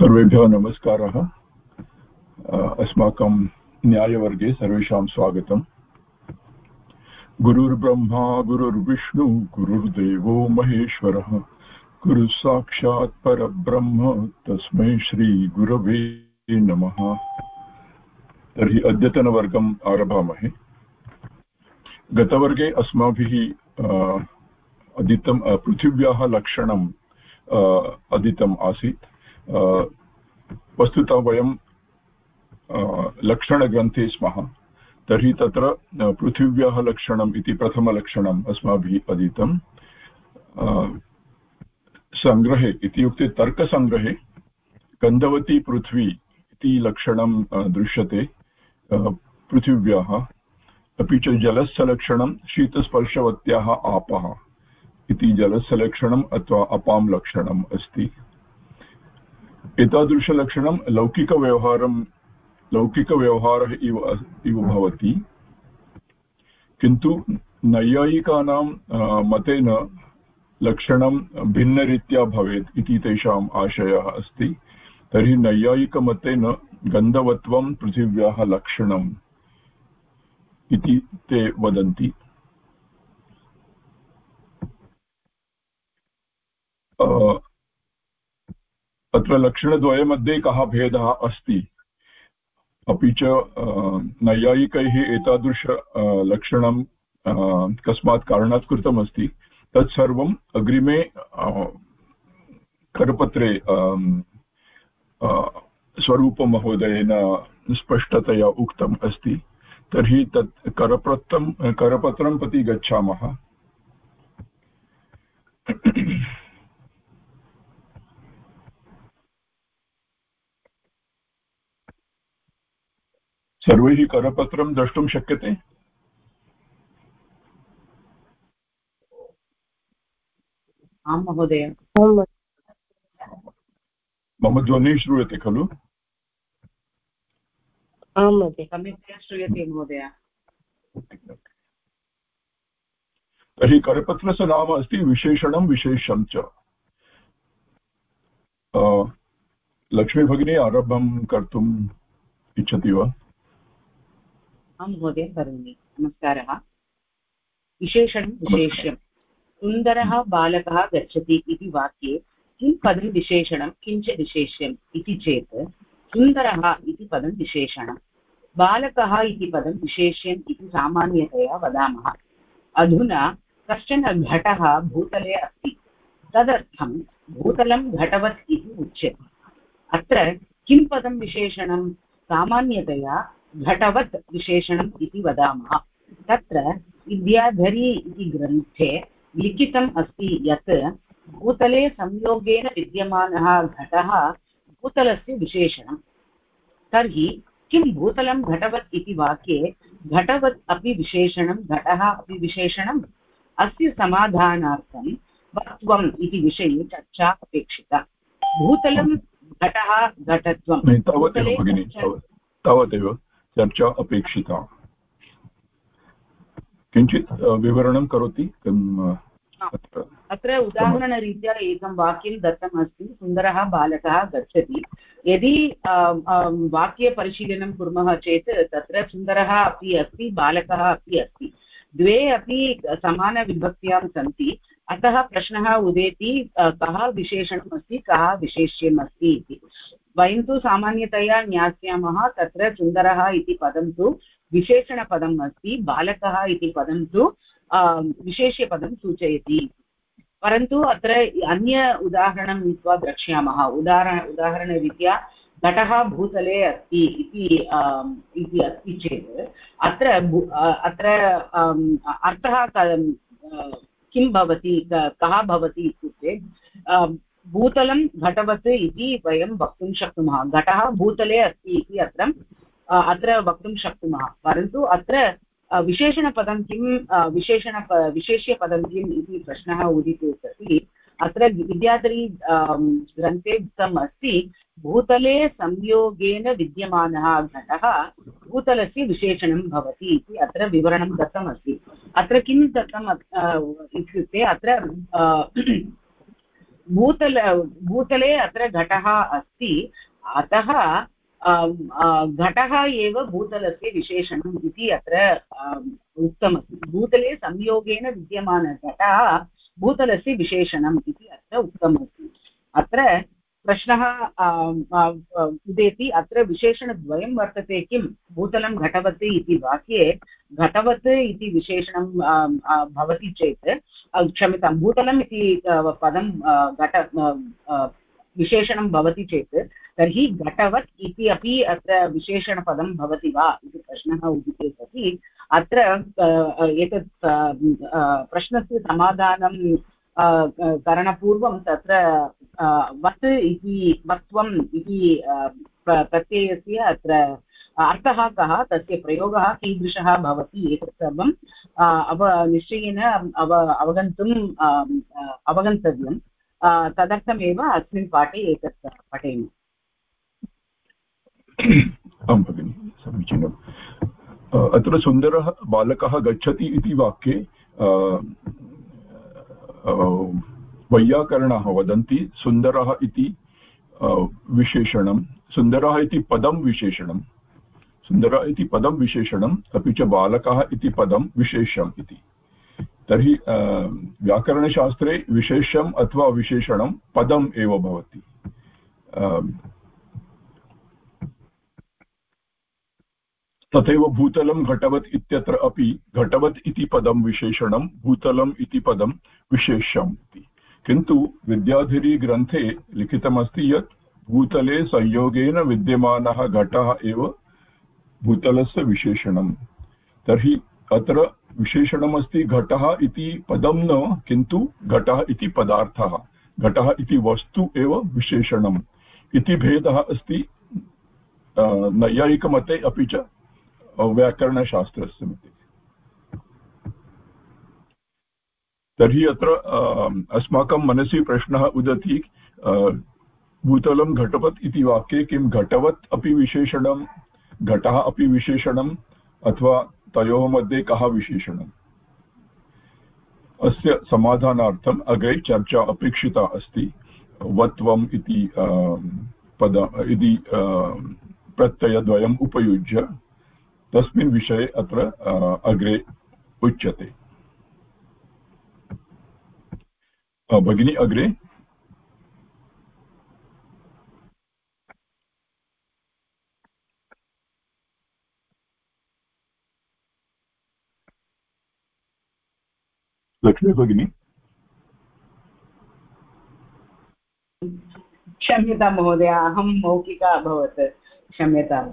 सर्वेभ्यः नमस्कारः। अस्माकं न्यायवर्गे सर्वेषां स्वागतम्। गुरुर्ब्रह्मा, गुरुर्विष्णु, गुरुर्देवो महेश्वरः। गुरुः साक्षात् परब्रह्म, तस्मै श्रीगुरवे नमः। तर्हि अद्यतनवर्गम् आरभामहे। गतवर्गे अस्माभिः अधीतं पृथिव्याः लक्षणम् अधीतम् आसीत्। वस्तुतः वयं लक्षणग्रन्थे स्मः। तर्हि तत्र पृथिव्याः लक्षणम् इति प्रथमलक्षणम् अस्माभिः अधीतं सङ्ग्रहे इत्युक्ते तर्कसङ्ग्रहे गन्धवती पृथ्वी इति लक्षणं दृश्यते। पृथिव्याः, अपि च जलस्य लक्षणं शीतस्पर्शवत्याः आपः इति जलस्य लक्षणम् अथवा अपां लक्षणम् अस्ति। एतादृशलक्षणं लौकिकव्यवहारं, लौकिकव्यवहारः इव इव भवति। किन्तु नैयायिकानां मतेन लक्षणं भिन्नरीत्या भवेत् इति तेषाम् आशयः अस्ति। तर्हि नैयायिकमतेन गन्धवत्वं पृथिव्याः लक्षणम् इति ते वदन्ति। अत्र लक्षणद्वयमध्ये कः भेदः अस्ति? अपि च नैयायिकैः एतादृश लक्षणं कस्मात् कारणात् कृतमस्ति। तत्सर्वम् अग्रिमे करपत्रे स्वरूपमहोदयेन स्पष्टतया उक्तम् अस्ति। तर्हि तत् करपत्रं करपत्रं प्रति गच्छामः। सर्वैः करपत्रं द्रष्टुं शक्यते? आं महोदय मम ध्वनिः श्रूयते खलु? आं महोदय सम्यक्तया श्रूयते महोदय। तर्हि करपत्रस्य नाम अस्ति विशेषणं विशेषं च। लक्ष्मीभगिनी आरम्भं कर्तुम् इच्छति वा? आं महोदय करोमि नमस्कारः। विशेषणं विशेष्यं सुन्दरः बालकः गच्छति इति वाक्ये किं पदं विशेषणं, किञ्च विशेष्यम् इति चेत् सुन्दरः इति पदं विशेषणं। बालकः इति पदं विशेष्यम् इति सामान्यतया वदामः। अधुना कश्चन घटः भूतले अस्ति। तदर्थं भूतलं घटवत् इति उच्यते। अत्र किं पदं विशेषणं? सामान्यतया घटवत् विशेषणम् इति वदामः। तत्र विद्याधरी इति ग्रन्थे लिखितम् अस्ति यत् भूतले संयोगेन विद्यमानः घटः भूतलस्य विशेषणं तर्हि किं भूतलं घटवत् इति वाक्ये घटवत् अपि विशेषणं घटः अपि विशेषणम्? अस्य समाधानार्थं वत्वम् इति विषये चर्चा अपेक्षिता। भूतलं घटः घटत्वं तावदेव। चर्चा अपेक्षिता। किञ्चित् विवरणं करोति अत्र उदाहरणरीत्या एकं वाक्यं दत्तम् अस्ति सुन्दरः बालकः गच्छति। यदि वाक्यपरिशीलनं कुर्मः चेत् तत्र सुन्दरः अपि अस्ति बालकः अपि अस्ति। द्वे अपि समानविभक्त्यां सन्ति। अतः प्रश्नः उदेति कः विशेषणम् अस्ति कः विशेष्यम् अस्ति इति। वयं तु सामान्यतया ज्ञास्यामः, तत्र सुन्दरः इति पदं तु विशेषणपदम् अस्ति, बालकः इति पदं तु विशेष्यपदं सूचयति। परन्तु अत्र अन्य उदाहरणं नीत्वा द्रक्ष्यामः। उदाहरण, उदाहरणरीत्या घटः भूतले अस्ति इति अस्ति चेत्, अत्र अत्र अर्थः किं भवति, कः भवति इत्युक्ते भूतलं घटवत् इति वयं वक्तुं शक्नुमः। घटः भूतले अस्ति इति अत्र अत्र वक्तुं शक्नुमः। परन्तु अत्र विशेषणपदं किं विशेषण विशेष्यपदं किम् इति प्रश्नः उदिते सति अत्र विद्याधरी ग्रन्थे उक्तम् अस्ति, भूतले संयोगेन विद्यमानः घटः भूतलस्य विशेषणं भवति इति अत्र विवरणं दत्तमस्ति। अत्र किं दत्तम् इत्युक्ते अत्र भूतल, भूतले अत्र घटः अस्ति। अतः घटः एव भूतलस्य विशेषणम् इति अत्र उक्तमस्ति। भूतले संयोगेन विद्यमानघटः भूतलस्य विशेषणम् इति अत्र उक्तमस्ति। अत्र प्रश्नः उदेति अत्र विशेषणद्वयं वर्तते किं? भूतलं घटवत् इति वाक्ये घटवत् इति विशेषणं भवति चेत् क्षम्यतां भूतलम् इति पदं घट विशेषणं भवति चेत्, तर्हि घटवत् इति अपि अत्र विशेषणपदं भवति वा इति प्रश्नः उदिते सति अत्र एतत् प्रश्नस्य समाधानं करणपूर्वं तत्र वत् इति वत्वम् इति प्रत्ययस्य अत्र अर्थः कः, तस्य प्रयोगः कीदृशः भवति एतत् सर्वम् अव, निश्चयेन अव, अवगन्तुम् अवगन्तव्यं तदर्थमेव अस्मिन् पाठे एतत् पठेम. आं भगिनि समीचीनम् अत्र सुन्दरः बालकः गच्छति इति वाक्ये वैयाकरणाः वदन्ति सुन्दरः इति विशेषणं। सुन्दरः इति पदं विशेषणं। सुन्दरः इति पदं विशेषणम् अपि च बालकः इति पदं विशेषम् इति। तर्हि व्याकरणशास्त्रे विशेषम् अथवा विशेषणं पदम् एव भवति। तथैव भूतलं घटवत् इत्यत्र अपि घटवत् इति पदं विशेषणं भूतलम् इति पदं विशेष्यम् इति किन्तु विद्याधिरीग्रन्थे लिखितमस्ति यत् भूतले संयोगेन विद्यमानः घटः एव भूतलस्य विशेषणं। तर्हि अत्र विशेषणमस्ति घटः इति पदं न, किन्तु घटः इति पदार्थः। घटः इति वस्तु एव विशेषणम्। इति भेदः अस्ति नैयायिकमते अपि च। व्याकरणशास्त्रस्य मध्ये तर्हि अत्र अस्माकं मनसि प्रश्नः उदति भूतलं घटवत् इति वाक्ये किं घटवत् अपि विशेषणं, घटः अपि विशेषणम् अथवा तयोः मध्ये कः विशेषणम् अस्य समाधानार्थम् अग्रे चर्चा अपेक्षिता अस्ति। वत्वम् इति पद, इति प्रत्ययद्वयम् उपयुज्य। तस्मिन् विषये अत्र अग्रे उच्यते। भगिनी, अग्रे? लक्ष्मी भगिनी? क्षम्यतां महोदय, अहं मौखिका अभवत्, क्षम्यताम्,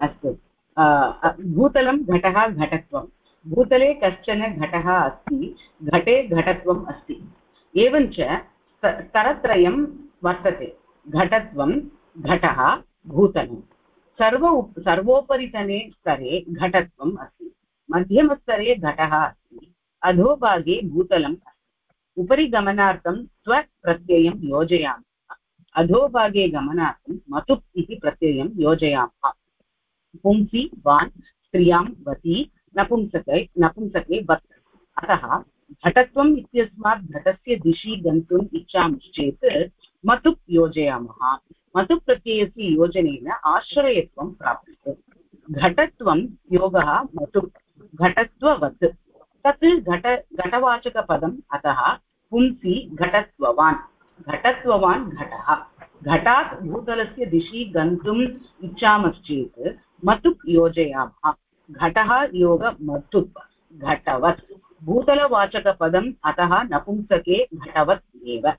अस्तु। भूतलं घटः घटत्वं। भूतले कश्चन घटः अस्ति, घटे घटत्वम् अस्ति। एवञ्च स्तरत्रयं वर्तते। घटत्वं, घटः, भूतलं। सर्व सर्वोपरितने स्तरे घटत्वम् अस्ति। मध्यमस्तरे घटः अस्ति। अधोभागे भूतलम् अस्ति। उपरि गमनार्थं स्वप्रत्ययं योजयामः। अधोभागे गमनार्थं मतुप् इति प्रत्ययं योजयामः। पुंसि वान्, स्त्रियाँ, वति, नपुंसके नपुंसके वत्। अतः घटत्वम् इत्यस्मात् घटस्य दिशि गन्तुम् इच्छामश्चेत् मतुप् योजयामः। मतुप् प्रत्ययस्य योजनेन आश्रयत्वं प्राप्यते। घटत्वं योगः मतुप् घटत्ववत्। तत् घट, घटवाचकपदम् अतः पुंसि घटत्ववान्। घटत्ववान् घटः। घटात् भूतलस्य दिशि गन्तुम् इच्छामश्चेत् मतुप् योजयामः। घटः योग मतुप् घटवत्। भूतलवाचकपदम् अतः नपुंसके घटवत् एव।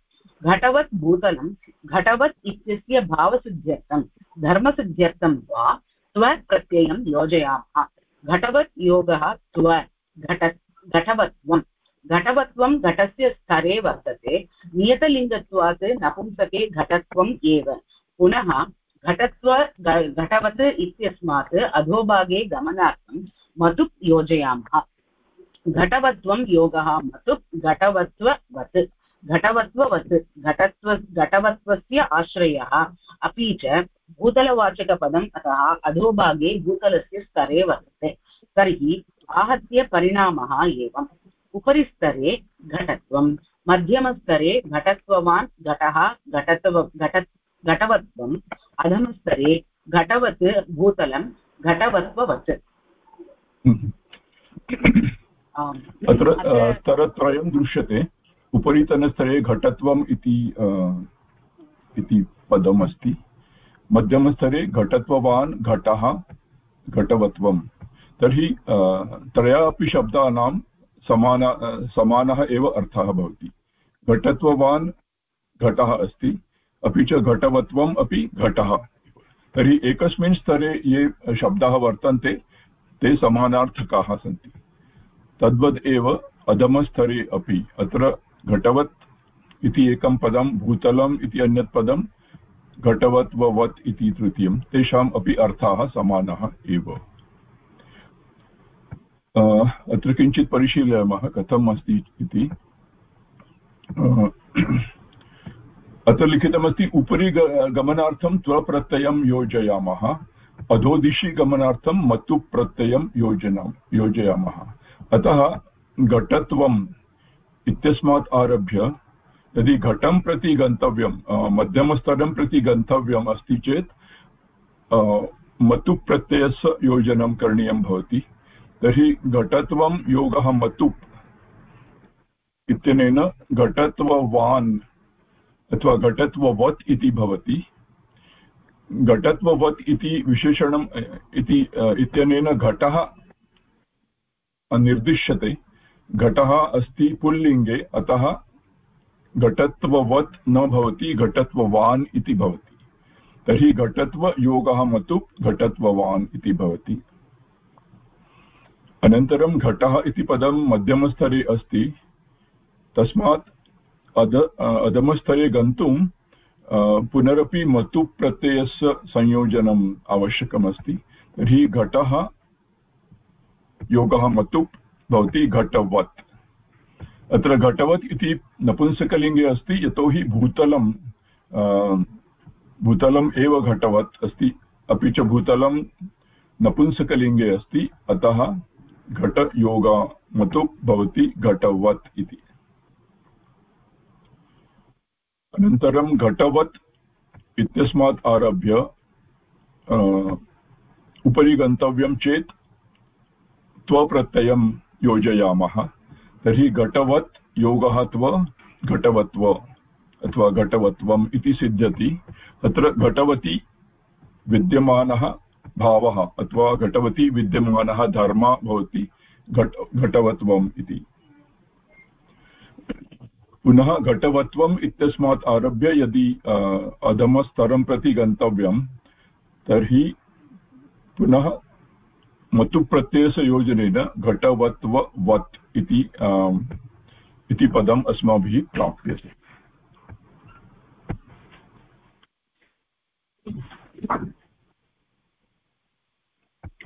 घटवत् भूतलं, घटवत् इत्यस्य भावसिद्ध्यर्थं, धर्मसिद्ध्यर्थं वा त्वप्रत्ययं योजयामः। घटवत् योगः त्व, घट, घटवत्वं। घटवत्वं घटस्य स्तरे वर्तते, नियतलिङ्गत्वात् नपुंसके घटत्वम् एव। पुनः घटत्व घटवत् इत्यस्मात् अधोभागे गमनार्थं मतुप् योजयामः। घटवत्वं योगः मतुप् घटवत्ववत्। घटवत्ववत्, घटत्व, घटवत्वस्य आश्रयः। अपि च भूतलवाचकपदम् अतः अधोभागे भूतलस्य स्तरे वर्तते। तर्हि आहत्य परिणामः एवम्। उपरिस्तरे घटत्वं, मध्यमस्तरे घटत्ववान् घटः, घटत्व घट घटवत्वम्। अधमस्तरे घटवत् भूतलं घटवत्ववत् अत्र स्तरत्रयं दृश्यते। उपरितनस्तरे घटत्वम् इति इति पदम् अस्ति मध्यमस्तरे घटत्ववान् घटः घटवत्वं तर्हि त्रया अपि शब्दानां समान समानः एव अर्थः भवति। घटत्ववान् घटः अस्ति। अपि च घटवत्वम् अपि घटः। तर्हि एकस्मिन् स्तरे ये शब्दाः वर्तन्ते, ते समानार्थकाः सन्ति। तद्वद् एव अधमस्तरे अपि। अत्र घटवत् इति एकं पदं, भूतलम् इति अन्यत् पदं, घटवत्ववत् इति तृतीयं। तेषाम् अपि अर्थाः समानाः एव। अत्र किञ्चित् परिशीलयामः, कथम् अस्ति इति। अत्र लिखितमस्ति उपरि गमनार्थं त्वप्रत्ययं योजयामः। अधोदिशि गमनार्थं मतु प्रत्ययं योजनं, योजयामः। अतः घटत्वम् इत्यस्मात् आरभ्य, यदि घटं प्रति गन्तव्यं मध्यमस्तरं प्रति गन्तव्यम् अस्ति चेत् मतुप्रत्ययस्य योजनं करणीयं भवति। तर्हि घटत्वं योगः मतुप् इत्यनेन घटत्ववान् अथवा घटत्ववत् इति भवति। घटत्ववत् इति विशेषणम् इति इत्यनेन घटः निर्दिश्यते घटः अस्ति पुल्लिङ्गे, अतः घटत्ववत् न भवति, घटत्ववान् इति भवति। तर्हि घटत्वयोगः मतु घटत्ववान् इति भवति। अनन्तरं घटः इति पदं मध्यमस्तरे अस्ति। तस्मात् अध अधमस्तरे गन्तुं पुनरपि मतु प्रत्ययस्य संयोजनम् आवश्यकमस्ति। तर्हि घटः, योगः मतु, भवति घटवत्। अत्र घटवत् इति नपुंसकलिङ्गे अस्ति, यतोहि भूतलं भूतलम् एव घटवत् अस्ति। अपि च भूतलं नपुंसकलिङ्गे अस्ति, अतः घटयोगमतु भवति घटवत् इति। अनन्तरं घटवत् इत्यस्मात् आरभ्य उपरि गन्तव्यं चेत् त्वप्रत्ययं योजयामः। तर्हि घटवत् योगः त्व घटवत्व अथवा घटवत्वम् इति सिद्ध्यति। अत्र घटवती विद्यमानः भावः अथवा घटवती विद्यमानः धर्म भवति घट गट, घटवत्वम् इति। पुनः घटवत्वम् इत्यस्मात् आरभ्य यदि अधमस्तरं प्रति गन्तव्यं तर्हि पुनः मतुप्रत्ययस्य योजनेन घटवत्व वत् इति इति पदम् अस्माभिः प्राप्यते।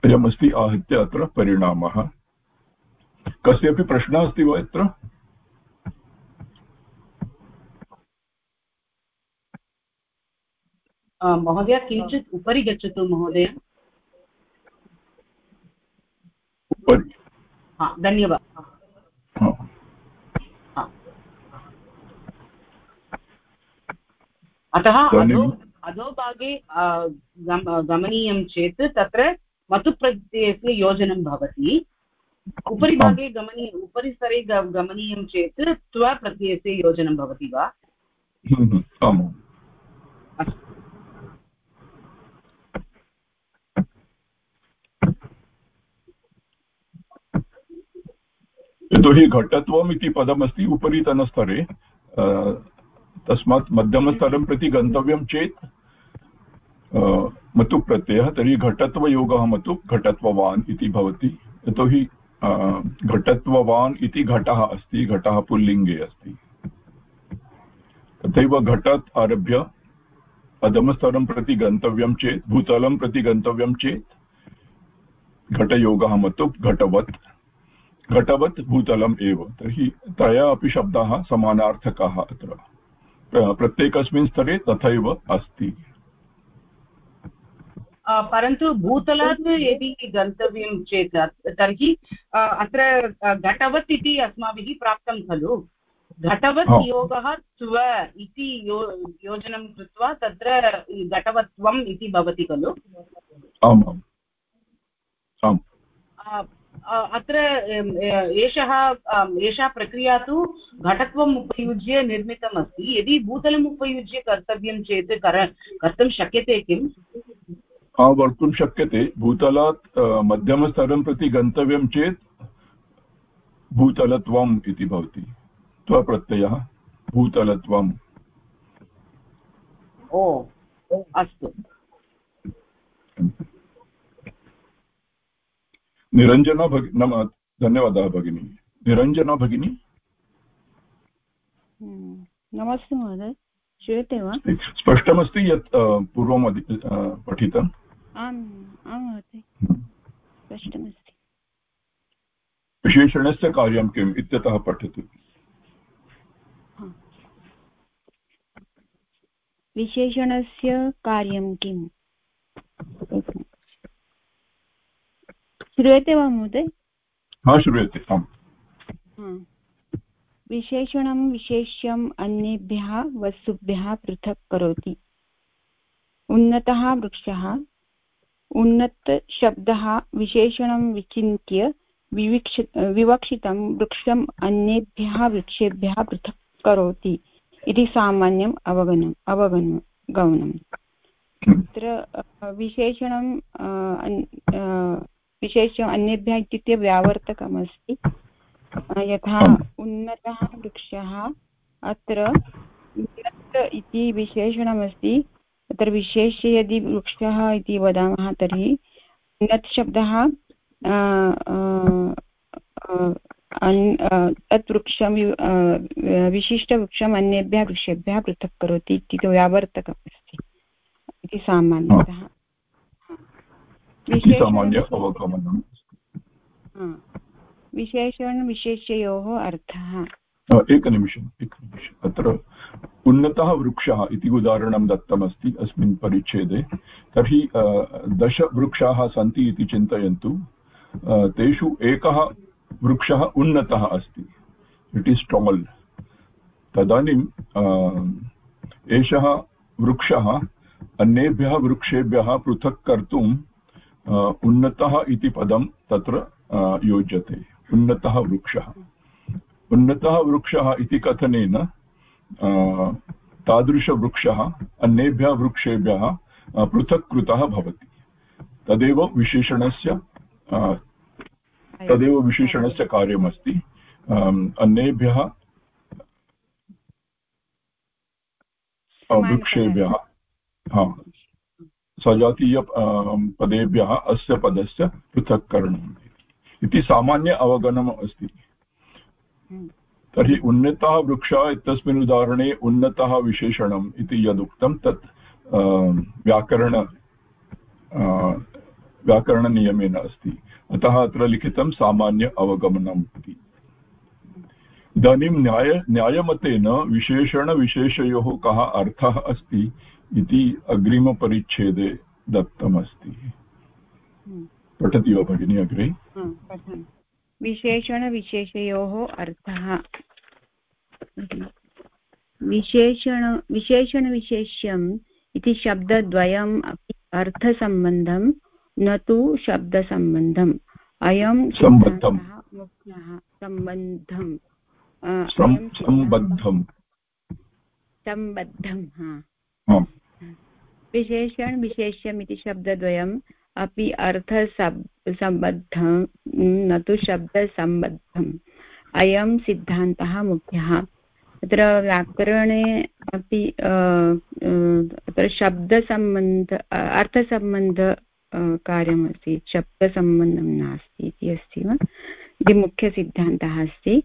अयमस्ति आहत्य अत्र परिणामः। कस्यापि प्रश्नः अस्ति वा अत्र महोदय किञ्चित् उपरि गच्छतु महोदय। धन्यवादः। अतः अधो अधोभागे गमनीयं चेत् तत्र मतुप्रत्ययस्य योजनं भवति। उपरि भागे गमनीय उपरि स्तरे गमनीयं चेत् त्वप्रत्ययस्य योजनं भवति वा? हम्म, हम्म, अस्तु। यतोहि घटत्वम् इति पदमस्ति उपरितनस्तरे तस्मात् मध्यमस्तरं प्रति गन्तव्यं चेत् मतु प्रत्ययः तर्हि घटत्वयोगः मतु घटत्ववान् इति भवति। यतोहि घटत्ववान् इति घटः अस्ति, घटः पुल्लिङ्गे अस्ति। तथैव घटात् आरभ्य अधमस्तरं प्रति गन्तव्यं चेत्, भूतलं प्रति गन्तव्यं चेत्, घटयोगः मतु घटवत्। घटवत् भूतलम् एव। तर्हि त्रया अपि शब्दाः समानार्थकाः अत्र। प्रत्येकस्मिन् स्तरे तथैव अस्ति। परन्तु भूतलात् यदि गन्तव्यं चेत् तर्हि अत्र घटवत् इति अस्माभिः प्राप्तं खलु। घटवत् योगः त्व इति यो योजनं कृत्वा तत्र घटवत्वम् इति भवति खलु। आम्। आम् अत्र एषः एषा प्रक्रिया तु घटत्वम् उपयुज्य निर्मितम् अस्ति। यदि भूतलम् उपयुज्य कर्तव्यं चेत् कर कर्तुं शक्यते किम्? वक्तुं शक्यते। भूतलात् मध्यमस्तरं प्रति गन्तव्यं चेत् भूतलत्वम् इति भवति। त्वप्रत्ययः भूतलत्वम्। ओ अस्तु। निरञ्जना भगि नाम धन्यवादः भगिनी। निरञ्जना भगिनी? हम्म, नमस्ते महोदय श्रूयते वा? स्पष्टमस्ति यत् पूर्वम् पठितम् आम् आं महोदय। स्पष्टमस्ति। विशेषणस्य कार्यं किम् इत्यतः पठतु। विशेषणस्य कार्यं किम्? श्रूयते वा महोदय? श्रूयते आम्। विशेषणं विशेष्यम् अन्येभ्यः वस्तुभ्यः पृथक् करोति। उन्नतः वृक्षः उन्नतशब्दः विशेषणं विचिन्त्य विविक्ष विवक्षितं वृक्षम् अन्येभ्यः वृक्षेभ्यः पृथक् करोति इति सामान्यम् अवगनम् अवगन् गमनम्। तत्र विशेषणं विशेषम् अन्येभ्यः इत्युक्ते व्यावर्तकमस्ति। यथा उन्नतः वृक्षः अत्र इति विशेषणमस्ति। तत्र विशेष्य यदि वृक्षः इति वदामः तर्हि उन्नत् शब्दः तत् वृक्षं विशिष्टवृक्षम् अन्येभ्यः वृक्षेभ्यः पृथक् करोति इति व्यावर्तकम् अस्ति इति सामान्यतः। विशेषणविशेष्ययोः अर्थः एकनिमिषम् एकनिमिषम् अत्र उन्नतः वृक्षः इति उदाहरणं दत्तमस्ति अस्मिन् परिच्छेदे. तर्हि दशवृक्षाः सन्ति इति चिन्तयन्तु. तेषु एकः वृक्षः उन्नतः अस्ति. इट् इस् टोल् तदानीम् एषः वृक्षः अन्येभ्यः वृक्षेभ्यः पृथक् कर्तुम् उन्नतः इति पदं तत्र योज्यते। उन्नतः वृक्षः। उन्नतः वृक्षः इति कथनेन तादृशवृक्षः अन्येभ्यः वृक्षेभ्यः पृथक् कृतः भवति। तदेव विशेषणस्य तदेव विशेषणस्य कार्यमस्ति। अन्येभ्यः वृक्षेभ्यः हा। सजातीय पदेभ्यः अस्य पदस्य पृथक्करणम् इति सामान्य अवगमनम् अस्ति। हम्म। तर्हि उन्नतः वृक्षः इत्यस्मिन् उदाहरणे उन्नतः विशेषणम् इति यदुक्तं तत् व्याकरण व्याकरणनियमेन अस्ति। अतः अत्र लिखितं सामान्य अवगमनम् इति। इदानीं न्याय न्यायमतेन विशेषणविशेषयोः कः अर्थः अस्ति? इति अग्रिमपरिच्छेदे दत्तमस्ति। हम्म। पठति वा भगिनी अग्रे? विशेषणविशेषयोः अर्थः। विशेषण विशेषणविशेष्यम् इति शब्दद्वयम् अपि अर्थसम्बन्धं न तु शब्दसम्बन्धम्। अयं मुख्यः। सम्बन्धम्। सम्बद्धं सम्बद्धं विशेषण विशेष्यम् इति शब्दद्वयम् अपि अर्थसम्बद्धं न तु शब्दसम्बद्धम्। अयं सिद्धान्तः मुख्यः। तत्र व्याकरणे अपि तत्र शब्दसम्बन्ध अर्थसम्बन्ध कार्यमस्ति। शब्दसम्बन्धं नास्ति इति अस्ति वा? इति मुख्यसिद्धान्तः अस्ति।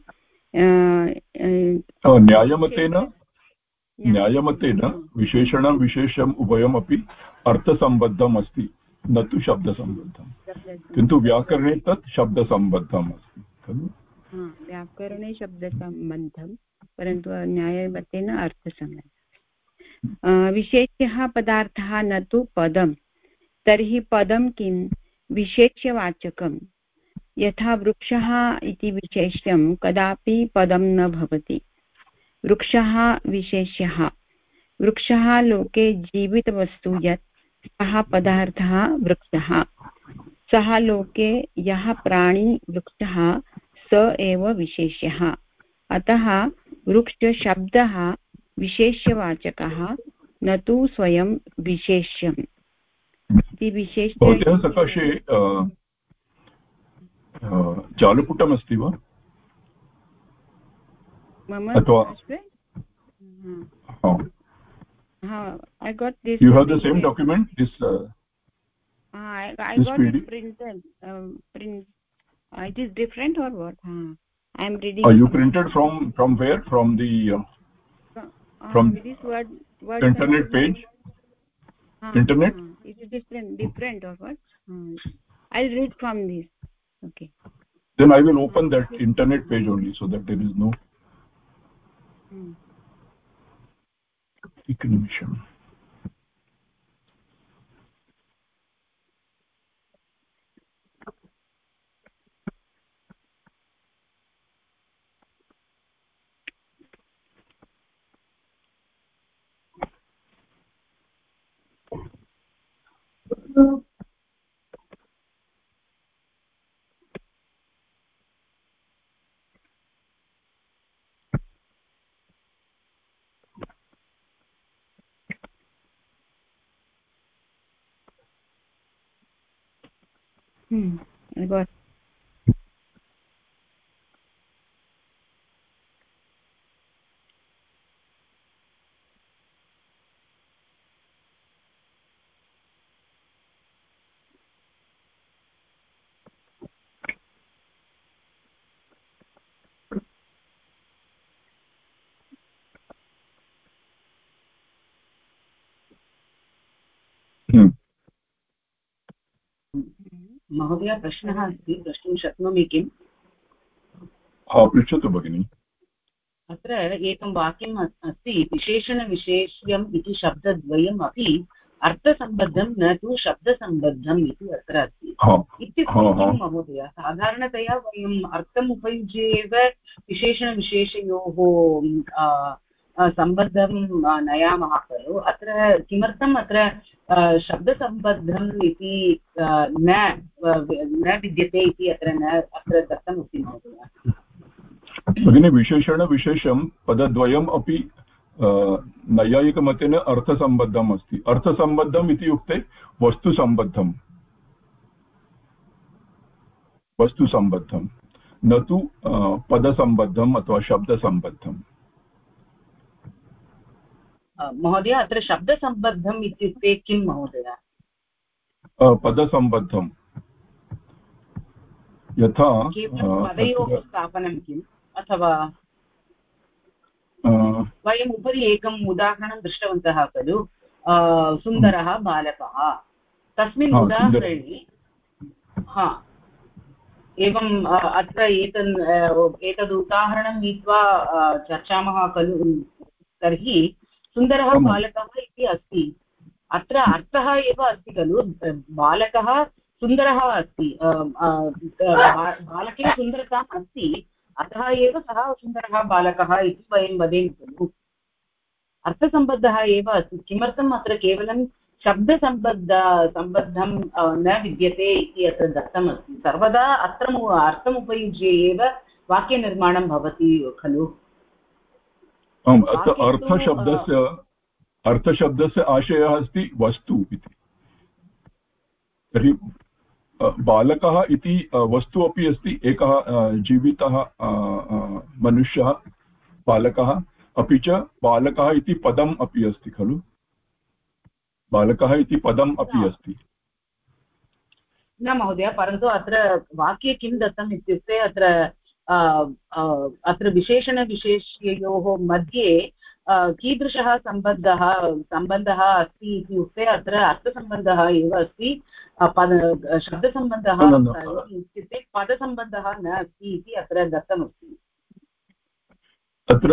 न्यायमतेन? न्यायमतेन विशेषणं विशेषम् उभयमपि अर्थसम्बद्धम् अस्ति न तु शब्दसम्बद्धं किन्तु व्याकरणे तत् शब्दसम्बद्धम् अस्ति खलु? व्याकरणे शब्दसम्बन्धं परन्तु न्यायमतेन अर्थसम्बन्धः विशेष्यः पदार्थः न तु पदम् तर्हि पदं किं? विशेष्यवाचकं यथा वृक्षः इति विशेष्यं कदापि पदं न भवति। वृक्षः विशेष्यः। वृक्षः लोके जीवितवस्तु यत् सः पदार्थः वृक्षः। सः लोके यः प्राणी वृक्षः, स एव विशेष्यः। अतः वृक्षशब्दः विशेष्यवाचकः न तु स्वयं विशेष्यम्। इति विशेष्य सकाशे mama oh. Uh-huh. Uh-huh. I got this. You have the same document? This. Uh, uh I, I got PD? it printed. Um, print. Uh, it is different or what? Huh. I am reading. Are you printed from from where? From the. Uh, from uh, this word, word internet page. Uh-huh. internet. it is different. Different or what? Uh, I'll read from this. Okay. Then I will open that internet page only, so that there is no एकनिमिषम् Hmm. महोदय प्रश्नः अस्ति प्रष्टुं शक्नोमि किम्? पृच्छतु भगिनि। अत्र एकं वाक्यम् अस्ति विशेषणविशेष्यम् इति शब्दद्वयम् अपि अर्थसम्बद्धं न तु शब्दसम्बद्धम् इति अत्र अस्ति। इत्युक्ते किं महोदय साधारणतया वयम् अर्थम् उपयुज्य एव विशेषणविशेषयोः सम्बद्धं नयामः खलु। अत्र किमर्थम् अत्र शब्दसम्बद्धम् इति न न विद्यते इति अत्र न, अत्र दत्तमस्ति महोदय। भगिनि विशेषणविशेषं पदद्वयम् अपि नैयायिकमतेन अर्थसम्बद्धम् अस्ति। अर्थसम्बद्धम् इत्युक्ते वस्तुसम्बद्धम्। वस्तुसम्बद्धं न तु पदसम्बद्धम् अथवा शब्दसम्बद्धम्। महोदय अत्र शब्दसम्बद्धम् इत्युक्ते किं महोदय? पदसम्बद्धं यथा पदयोः स्थापनं किम्? अथवा वयम् उपरि एकम् उदाहरणं दृष्टवन्तः खलु? सुन्दरः बालकः। तस्मिन् उदाहरणे हा। एवम् अत्र एतन् एतद् उदाहरणं नीत्वा चर्चामः खलु? तर्हि सुन्दरः बालकः इति अस्ति। अत्र अर्थः एव अस्ति खलु। बालकः सुन्दरः अस्ति। बालके सुन्दरता अस्ति। अतः एव सः सुन्दरः बालकः इति वयं वदेम खलु। अर्थसम्बद्धः एव अस्ति। किमर्थम् अत्र केवलं शब्दसम्बद्ध सम्बद्धं न विद्यते इति अत्र दत्तमस्ति। सर्वदा अत्र अर्थमुपयुज्य एव वाक्यनिर्माणं भवति खलु। आम् अत्र अर्थशब्दस्य अर्थशब्दस्य आशयः अस्ति वस्तु इति। तर्हि बालकः इति वस्तु अपि अस्ति एकः जीवितः मनुष्यः बालकः अपि च बालकः इति पदम् अपि अस्ति खलु। बालकः इति पदम् अपि अस्ति। न महोदय परन्तु अत्र वाक्ये किं दत्तम् इत्युक्ते अत्र अत्र विशेषणविशेष्ययोः मध्ये कीदृशः सम्बद्धः सम्बन्धः अस्ति इत्युक्ते अत्र अर्थसम्बन्धः एव अस्ति पद शब्दसम्बन्धः इत्युक्ते पदसम्बन्धः न अस्ति इति अत्र दत्तमस्ति। तत्र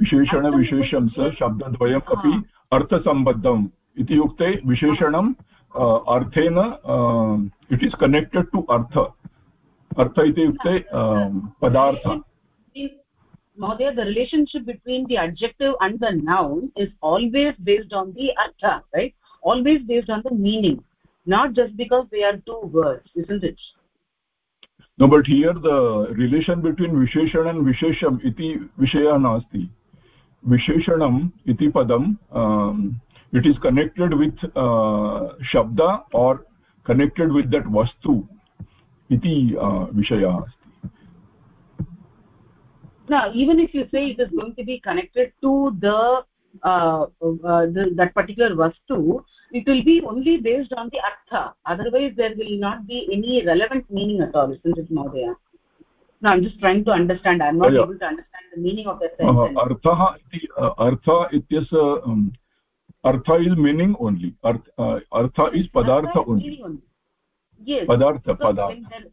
विशेषणविशेषं स शब्दद्वयम् अपि अर्थसम्बद्धम् इत्युक्ते विशेषणम् अर्थेन it is connected to artha. अर्थ इत्युक्ते पदार्थ Mahodaya, the relationship between the adjective and the noun is always based on the artha, right? Always based on the meaning, not just because they are two words, isn't it? No, but here the relation between Visheshan and Vishesham iti vishaya nasti. Visheshanam iti padam, um, it is connected with uh, Shabda or connected with that Vastu इति विषयः अस्ति। न even if you say it is going to be connected to that particular vastu it will be only based on the artha otherwise there will not be any relevant meaning at all in this महोदय अर्थः इति अर्थ इत्यस्य artha is meaning only artha is padartha only yes padartha so padartha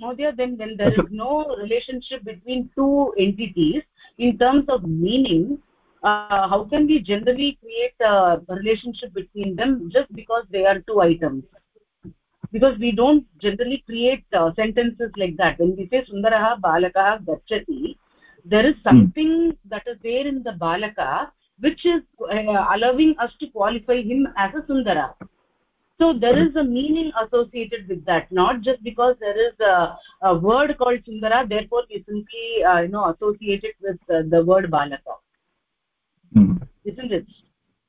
Mahodaya, then when there is no relationship between two entities in terms of meaning, uh, how can we generally create a relationship between them just because they are two items? Because we don't generally create uh, sentences like that. When we say Sundaraha Balakaha Gachati, there is hmm. something that is there in the Balaka which is uh, allowing us to qualify him as a Sundara so there is a meaning associated with that not just because there is a, a word called sundara therefore we simply uh, you know associate it with uh, the word balaka mm. isn't it?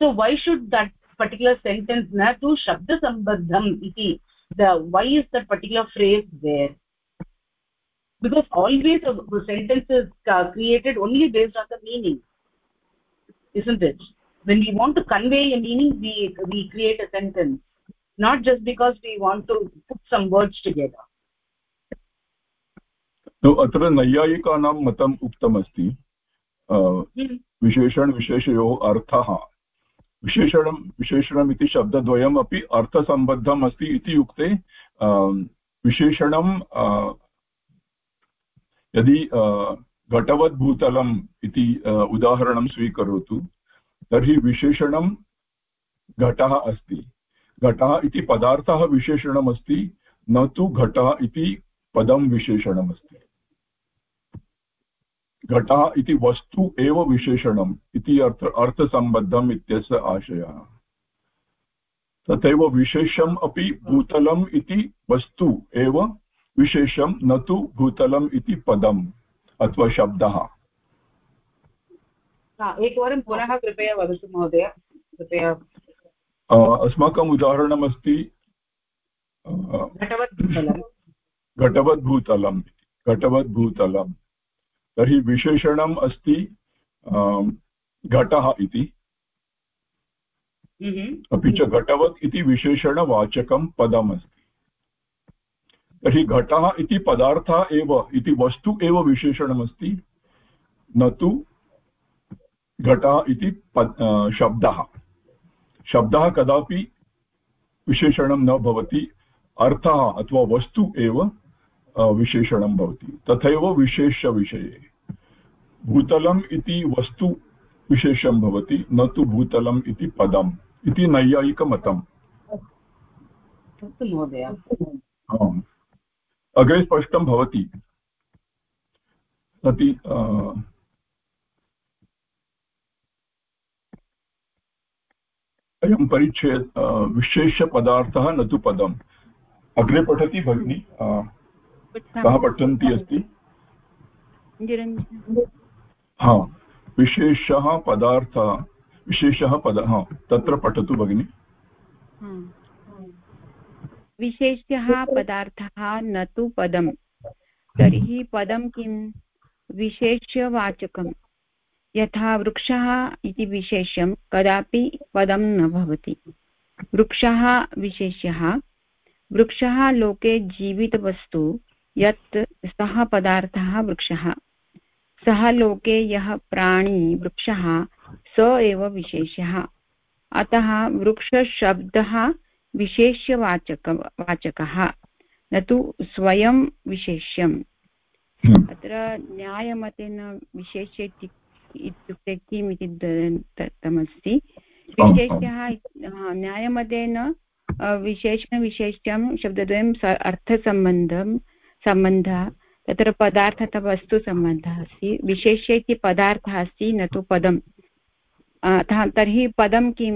So why should that particular sentence na tu shabda sambandham iti the why is that particular phrase there? Because always a, a sentence is uh, created only based on the meaning isn't it? When we want to convey a meaning we we create a sentence not just because we want to put some words together. no अत्र नैयायिकानां मतम् उक्तमस्ति। विशेषणविशेषयोः अर्थः। विशेषणं विशेषणम् इति शब्दद्वयम् अपि अर्थसम्बद्धम् अस्ति इति युक्ते विशेषणं यदि घटवद्भूतलम् इति उदाहरणं स्वीकरोतु तर्हि विशेषणं घटः अस्ति। घटः इति पदार्थः विशेषणमस्ति, न तु घटः इति पदं विशेषणमस्ति। घटः इति वस्तु एव विशेषणम् इति अर्थ, अर्थसम्बद्धम् इत्यस्य आशयः। तथैव विशेषम् अपि भूतलम् इति वस्तु एव विशेषं न तु भूतलम् इति पदम् अथवा शब्दः। एकवारं पुनः कृपया वदतु महोदय, कृपया अस्माकम् उदाहरणमस्ति घटवद्भूतलं घटवद्भूतलं तर्हि विशेषणम् अस्ति घटः इति। हम्म। अपि च घटवत् इति विशेषणवाचकं पदमस्ति। तर्हि घटः इति पदार्थः एव इति वस्तु एव विशेषणमस्ति। न तु घटः इति शब्दः। शब्दः कदापि विशेषणं न भवति अर्थः अथवा वस्तु एव विशेषणं भवति। तथैव विशेषविषये। भूतलम् इति वस्तु विशेषं भवति न तु भूतलम् इति पदम् इति नैयायिकमतम्। अग्रे स्पष्टं भवति। सति अयं परिच्छेद विशेषपदार्थः न तु पदम्। अग्रे पठति भगिनि कः पठन्ती अस्ति? हा विशेषः पदार्थः विशेषः पद हा तत्र पठतु भगिनि। विशेषः पदार्थः न तु पदं तर्हि पदं किं विशेष्यवाचकम्। यथा वृक्षः इति विशेष्यं कदापि पदं न भवति। वृक्षः विशेष्यः वृक्षः लोके जीवितवस्तु यत् सः पदार्थः वृक्षः। सः लोके यः प्राणी वृक्षः स एव विशेष्यः। अतः वृक्षशब्दः विशेष्यवाचक वाचकः न तु स्वयं विशेष्यम्। हम्म। अत्र न्यायमतेन विशेष्य इत्युक्ते किम् इति दत्तमस्ति विशेष्यः न्यायमतेन विशेषणविशेष्यं शब्दद्वयं अर्थसम्बन्धं सम्बन्धः तत्र पदार्थः वस्तुसम्बन्धः अस्ति। विशेष्य इति पदार्थः अस्ति न तु पदम्। अतः तर्हि पदं किं?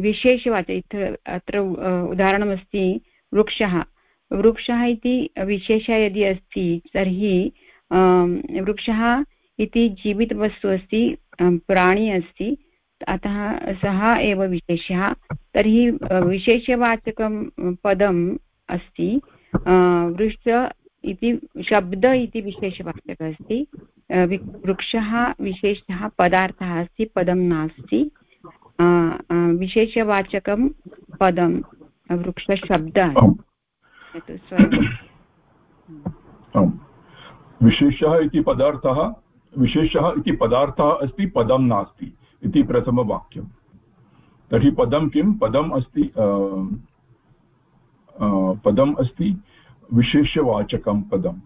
विशेषवाच अत्र उदाहरणमस्ति वृक्षः। वृक्षः इति विशेषः यदि अस्ति तर्हि वृक्षः इति जीवितवस्तु अस्ति प्राणी अस्ति अतः सः एव विशेषः तर्हि विशेषवाचकं पदम् अस्ति वृक्ष इति शब्द इति विशेषवाचकः अस्ति वृक्षः विशेषः पदार्थः अस्ति पदं नास्ति। विशेषवाचकं पदं वृक्षशब्दः विशेषः इति पदार्थः विशेषः इति पदार्थः अस्ति, पदं नास्ति इति प्रथमवाक्यं तर्हि पदं किं? पदम् अस्ति पदम् अस्ति विशेषवाचकं पदम्।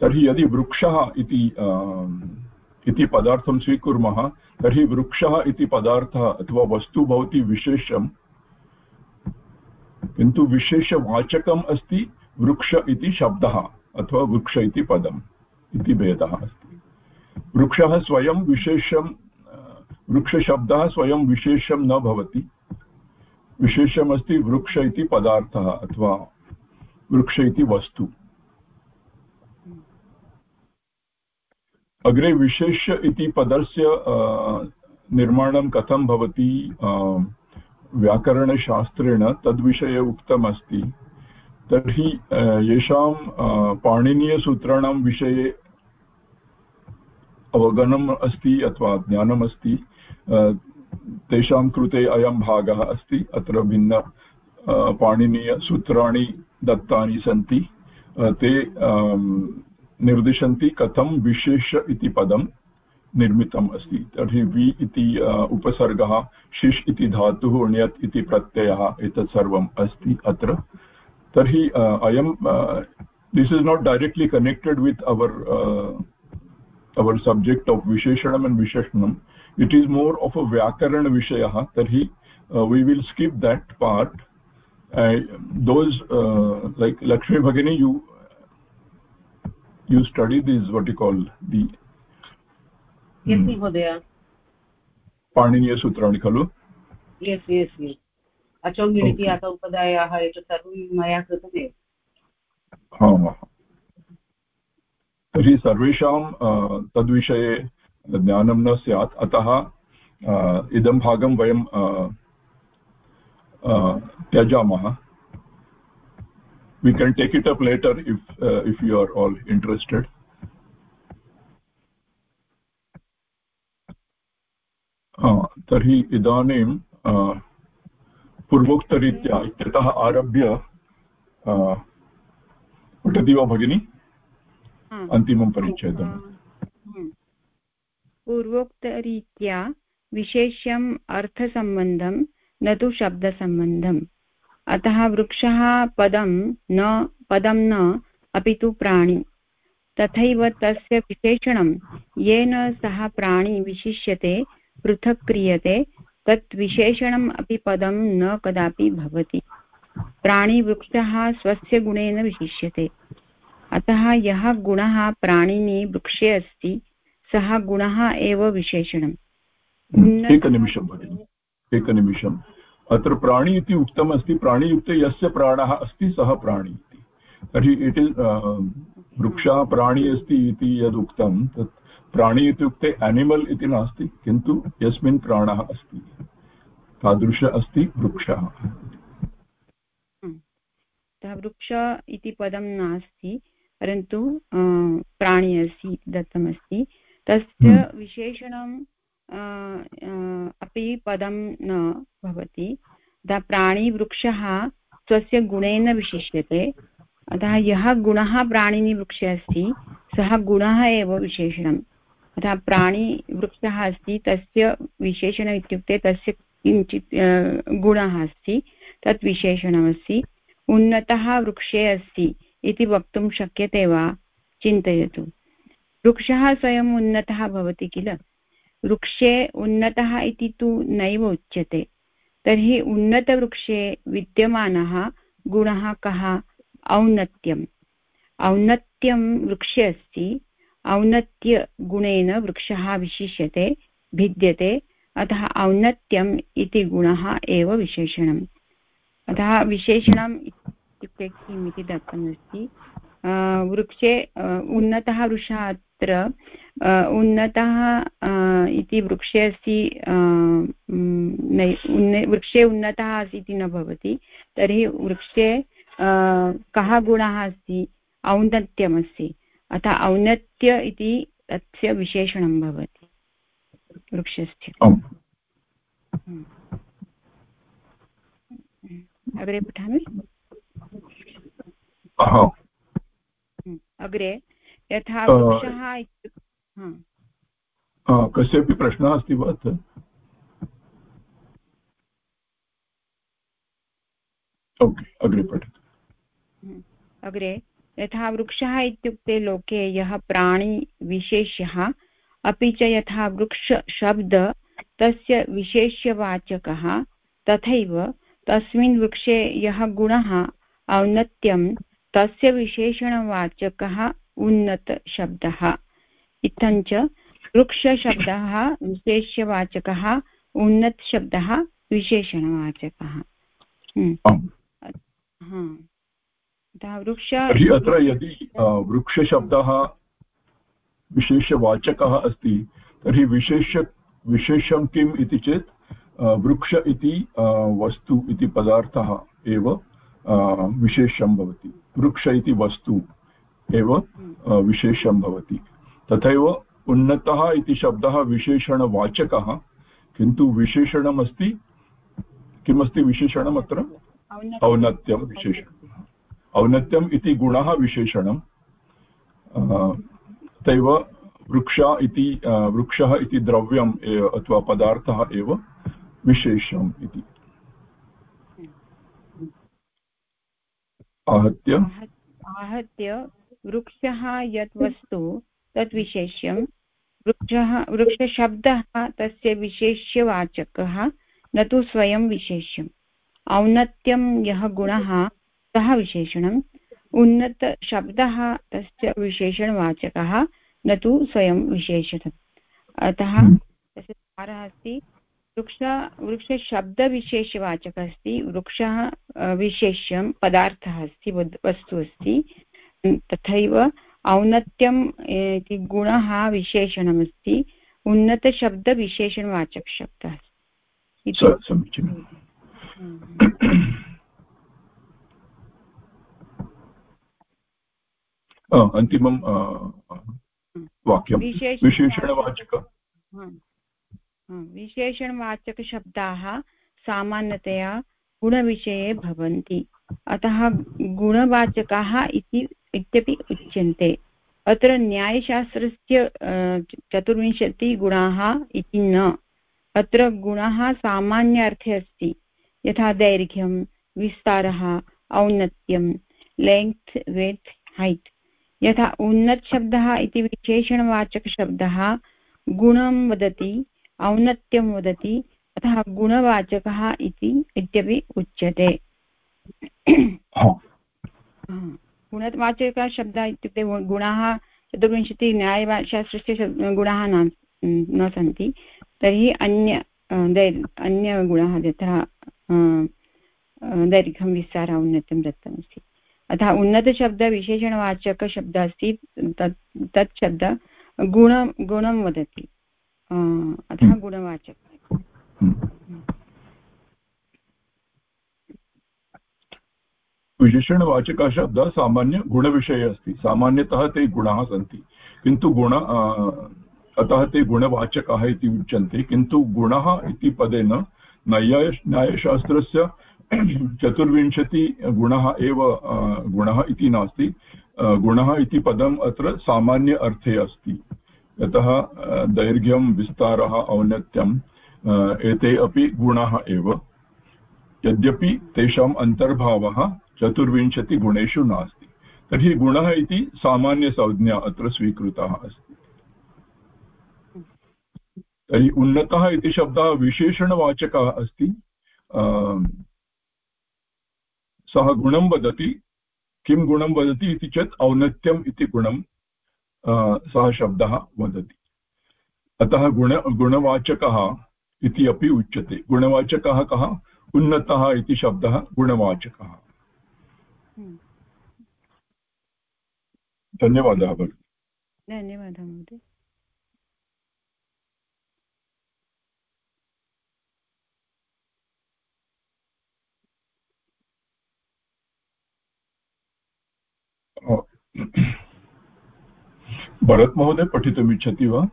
तर्हि यदि वृक्षः इति इति पदार्थं स्वीकुर्मः, तर्हि वृक्षः इति पदार्थः अथवा वस्तु भवति विशेषं किन्तु विशेषवाचकम् अस्ति वृक्ष इति शब्दः अथवा वृक्ष इति पदम्। इति भेदः अस्ति। वृक्षः स्वयं विशेषं वृक्षशब्दः स्वयं विशेषं न भवति। विशेषमस्ति वृक्ष इति पदार्थः अथवा वृक्ष इति वस्तु। अग्रे विशेष्य इति पदस्य निर्माणं कथं भवति? व्याकरणशास्त्रेण तद्विषये उक्तमस्ति। तर्हि येषां पाणिनीयसूत्राणां विषये अवगमनम् अस्ति अथवा ज्ञानमस्ति तेषां कृते अयं भागः अस्ति, अत्र भिन्न पाणिनीयसूत्राणि दत्तानि सन्ति ते निर्दिशन्ति कथं विशेष इति पदं निर्मितम् अस्ति। तर्हि वि इति उपसर्गः शिश् इति धातुः, ण्यत् इति प्रत्ययः एतत् सर्वम् अस्ति अत्र। तर्हि अयं this is not directly connected with our our subject of विशेषणम् and विशेषणम् it is more of a व्याकरणविषयः तर्हि we will skip that part those like लक्ष्मीभगिनी you you study this what you call the महोदय पाणिनीयसूत्राणि खलु अचौ उपादायाः एतत् सर्वं मया कृतमेव तर्हि सर्वेषां तद्विषये ज्ञानं न स्यात्। अतः इदं भागं वयं त्यजामः। Can take it up later if uh, if you are all interested. तर्हि इदानीं पूर्वोक्तरीत्या इत्यतः आरभ्य पठति वा भगिनि? अन्तिमं परिच्छेदम् पूर्वोक्तरीत्या विशेष्यम् अर्थसम्बन्धं न तु शब्दसम्बन्धम् अतः वृक्षः पदं न पदं न अपि तु प्राणी तथैव तस्य विशेषणं येन सः प्राणी विशिष्यते पृथक् क्रियते तत् विशेषणम् अपि पदं न कदापि भवति प्राणिवृक्षः स्वस्य गुणेन विशिष्यते अतः यः गुणः प्राणिनि वृक्षे अस्ति सः गुणः एव विशेषणम्। एकनिमिषं भगिनि एकनिमिषम्। अत्र प्राणी इति उक्तमस्ति प्राणियुक्ते यस्य प्राणः अस्ति सः प्राणी इति। तर्हि इट् इस् वृक्षः प्राणी अस्ति इति यद् उक्तं तत् प्राणी इत्युक्ते एनिमल् इति नास्ति किन्तु यस्मिन् प्राणः अस्ति। तादृश अस्ति वृक्षः। वृक्ष इति पदं नास्ति। परन्तु प्राणी अस्ति दत्तमस्ति। तस्य हम्म। विशेषणं अपि पदं न भवति। द प्राणिवृक्षः स्वस्य गुणेन विशिष्यते। अतः यः गुणः प्राणिनिवृक्षे अस्ति सः गुणः एव विशेषणम्। अतः प्राणिवृक्षः अस्ति तस्य विशेषणम् इत्युक्ते तस्य किञ्चित् गुणः अस्ति तत् विशेषणमस्ति। उन्नतः वृक्षे अस्ति। इति वक्तुं शक्यते वा? चिन्तयतु। वृक्षः स्वयम् उन्नतः भवति किल? वृक्षे उन्नतः इति तु नैव उच्यते। तर्हि उन्नतवृक्षे विद्यमानः गुणः कः? औन्नत्यम्। औन्नत्यं वृक्षे अस्ति। औन्नत्यगुणेन वृक्षः विशिष्यते भिद्यते। अतः औन्नत्यम् इति गुणः एव विशेषणम्। अतः विशेषणम् इत्युक्ते किम् इति दत्तमस्ति वृक्षे उन्नतः वृक्षः अत्र उन्नतः इति वृक्षे अस्ति वृक्षे उन्नतः इति न भवति। तर्हि वृक्षे कः गुणः अस्ति? औन्नत्यमस्ति। अतः औन्नत्य इति तस्य विशेषणं भवति वृक्षस्य। अग्रे पठामि? अग्रे यथा वृक्षः कस्यापि प्रश्नः अस्ति वा ओके अग्रे पठतु। अग्रे यथा वृक्षः इत्युक्ते लोके यः प्राणिविशेष्यः अपि च यथा वृक्षशब्द तस्य विशेष्यवाचकः तथैव तस्मिन् वृक्षे यः गुणः औन्नत्यं तस्य विशेषणवाचकः उन्नतशब्दः। इत्थञ्च वृक्षशब्दः विशेष्यवाचकः उन्नतशब्दः विशेषणवाचकः। वृक्ष तर्हि अत्र यदि वृक्षशब्दः विशेषवाचकः अस्ति तर्हि विशेष विशेषं किम् इति चेत् वृक्ष इति वस्तु इति पदार्थः एव विशेषं भवति। वृक्ष इति वस्तु एव विशेषं भवति। तथैव उन्नतः इति शब्दः विशेषणवाचकः किन्तु विशेषणमस्ति किमस्ति विशेषणम् अत्र? औन्नत्यं। विशेषणम् औन्नत्यम् इति गुणः विशेषणं तैव वृक्ष इति वृक्षः इति द्रव्यम् अथवा पदार्थः एव विशेषम् इति। आहत्य। आहत्य। वृक्षः यत् वस्तु तत् विशेष्यं वृक्षः वृक्षशब्दः तस्य विशेष्यवाचकः न तु स्वयं विशेष्यम्। औन्नत्यं यः गुणः सः विशेषणम्। उन्नतशब्दः तस्य विशेषणवाचकः न तु स्वयं विशेषणम् अतः तस्य द्वारः अस्ति। वृक्ष वृक्षशब्दविशेषवाचकः अस्ति वृक्षः विशेष्यं पदार्थः अस्ति वस्तु अस्ति। तथैव औन्नत्यम् इति गुणः विशेषणमस्ति उन्नतशब्दविशेषणवाचकशब्दः समीचीनम् अन्तिमं वाक्यं विशेषणवाचक। विशेषणवाचकशब्दाः सामान्यतया गुणविषये भवन्ति। अतः गुणवाचकाः इति, इत्यपि उच्यन्ते। अत्र न्यायशास्त्रस्य चतुर्विंशतिगुणाः इति न। अत्र गुणः सामान्य अर्थे अस्ति। यथा दैर्घ्यं, विस्तारः, औन्नत्यं लेङ्थ् वेत् हैट्। यथा उन्नतशब्दः इति विशेषणवाचकशब्दः गुणं वदति। औन्नत्यं वदति अतः गुणवाचकः इति इत्यपि उच्यते। गुणवाचकशब्दः इत्युक्ते गुणाः चतुर्विंशति न्यायशास्त्रस्य गुणाः न न सन्ति। तर्हि अन्य अन्यगुणः यथा दैर्घ्यं विस्तार औन्नत्यं दत्तमस्ति। अतः उन्नतशब्दविशेषणवाचकशब्दः अस्ति तत् तत् शब्द गुण गुणं वदति। अतः। गुणवाचक विशेषणवाचकः शब्दः सामान्य गुणविषये अस्ति सामान्यतः ते गुणाः सन्ति किन्तु गुण अतः ते गुणवाचकाः इति उच्यन्ते किन्तु गुणः इति पदेन न्याय न्यायशास्त्रस्य चतुर्विंशतिगुणः एव गुणः इति नास्ति गुणः इति पदम् अत्र सामान्य अर्थे अस्ति यतः दैर्घ्यं विस्तारः औन्नत्यम् एते अपि गुणाः एव। यद्यपि तेषाम् अन्तर्भावः चतुर्विंशतिगुणेषु नास्ति। तर्हि गुणः इति सामान्यसंज्ञा अत्र स्वीकृतः अस्ति। तर्हि उन्नतः इति शब्दः विशेषणवाचकः अस्ति। सः गुणं वदति। किं गुणं वदति इति चेत् औन्नत्यम् इति गुणं सः शब्दः वदति। अतः गुण गुणवाचकः इति अपि उच्यते। गुणवाचकः कः? उन्नतः इति शब्दः गुणवाचकः। हम्म। धन्यवादः भगिनि। धन्यवादः महोदय। भरत् महोदय पठितुमिच्छति वा?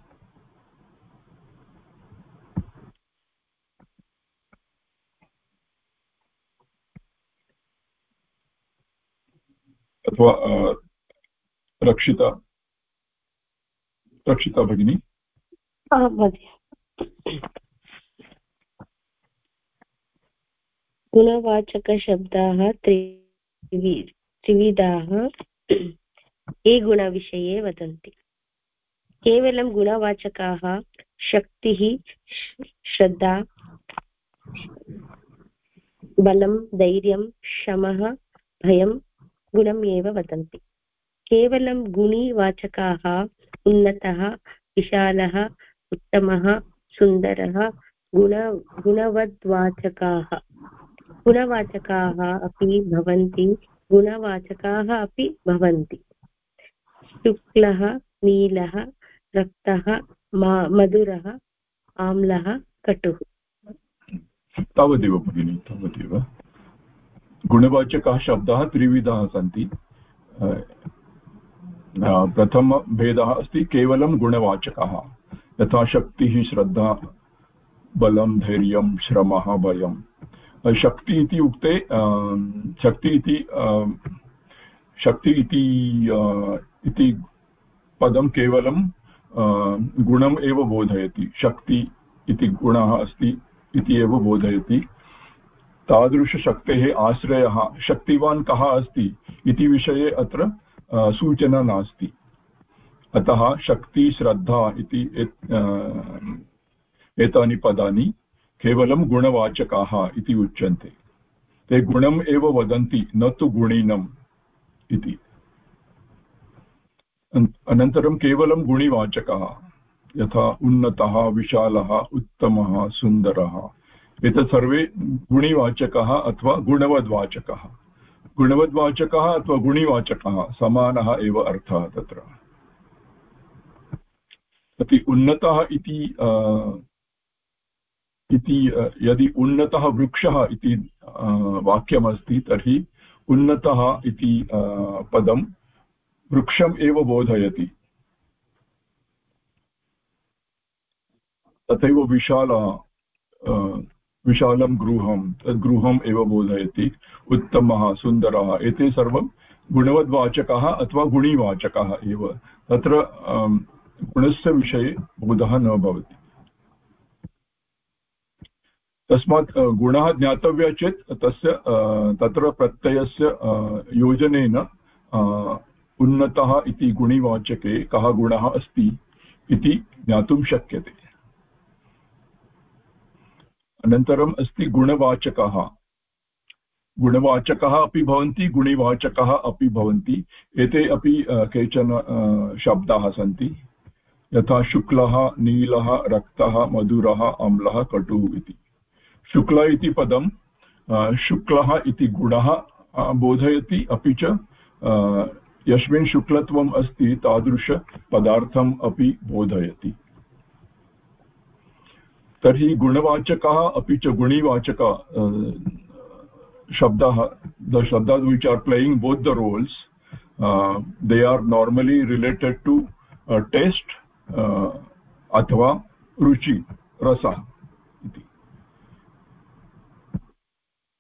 अथवा रक्षिता रक्षिता भगिनी? गुणवाचकशब्दाः त्रिविधाः ये गुणविषये वदन्ति। केवलं गुणवाचकाः, शक्तिः, श्रद्धा, बलं, धैर्यं, शमः, भयं, गुणम् एव वदन्ति। केवलं गुणीवाचकाः, उन्नतः, विशालः, उत्तमः, सुन्दरः, गुण, गुणवद्वाचकाः। गुणवाचकाः अपि भवन्ति, गुणवाचकाः अपि भवन्ति। शुक्लः, नीलः रक्तः मधुरः, आम्लः, कटुः। तावदेव भगिनि, तावदेव। गुणवाचकाः शब्दाः त्रिविधाः सन्ति। प्रथमभेदः अस्ति, केवलं गुणवाचकः। यथा शक्तिः श्रद्धा, बलं, धैर्यं, श्रमः भयं शक्ति इति उक्ते शक्ति इति शक्ति इति पदं केवलं गुणम् एव बोधयति, शक्ति इति गुणः अस्ति इति एव बोधयति। तादृशशक्तेः आश्रयः, शक्तिवान् कः अस्ति इति विषये अत्र सूचना नास्ति। अतः शक्ति, श्रद्धा इति एतानि पदानि केवलं गुणवाचकाः इति उच्यन्ते। ते गुणम् एव वदन्ति, न तु गुणिनम् इति। अनन्तरं केवलं गुणिवाचकः, यथा उन्नतः, विशालः, उत्तमः, सुन्दरः। एतत् सर्वे गुणिवाचकः अथवा गुणवद्वाचकः। गुणवद्वाचकः अथवा गुणिवाचकः समानः एव अर्थः तत्र। अति उन्नतः इति इति यदि उन्नतः वृक्षः इति वाक्यमस्ति तर्हि उन्नतः इति पदं वृक्षम् एव बोधयति। तथैव विशालः विशालं गृहं तद् गृहम् एव बोधयति। उत्तमः, सुन्दरः, एते सर्वं गुणवद्वाचकः अथवा गुणीवाचकः एव। तत्र गुणस्य विषये बोधः न भवति। तस्मात् गुणः ज्ञातव्यः चेत् तस्य तत्र प्रत्ययस्य योजनेन उन्नतः इति गुणिवाचके कः गुणः अस्ति इति ज्ञातुं शक्यते। अनन्तरम् अस्ति गुणवाचकः। गुणवाचकः अपि भवन्ति, गुणिवाचकः अपि भवन्ति। एते अपि केचन शब्दाः सन्ति। यथा शुक्लः, नीलः, रक्तः, मधुरः, अम्लः, कटुः इति। शुक्ल इति पदं शुक्लः इति गुणः बोधयति अपि च यस्मिन् शुक्लत्वम् अस्ति तादृशपदार्थम् अपि बोधयति। तर्हि गुणवाचकः अपि च गुणिवाचक शब्दाः, the शब्दास् which are playing both the roles they are normally related to taste अथवा रुचि, रसः इति।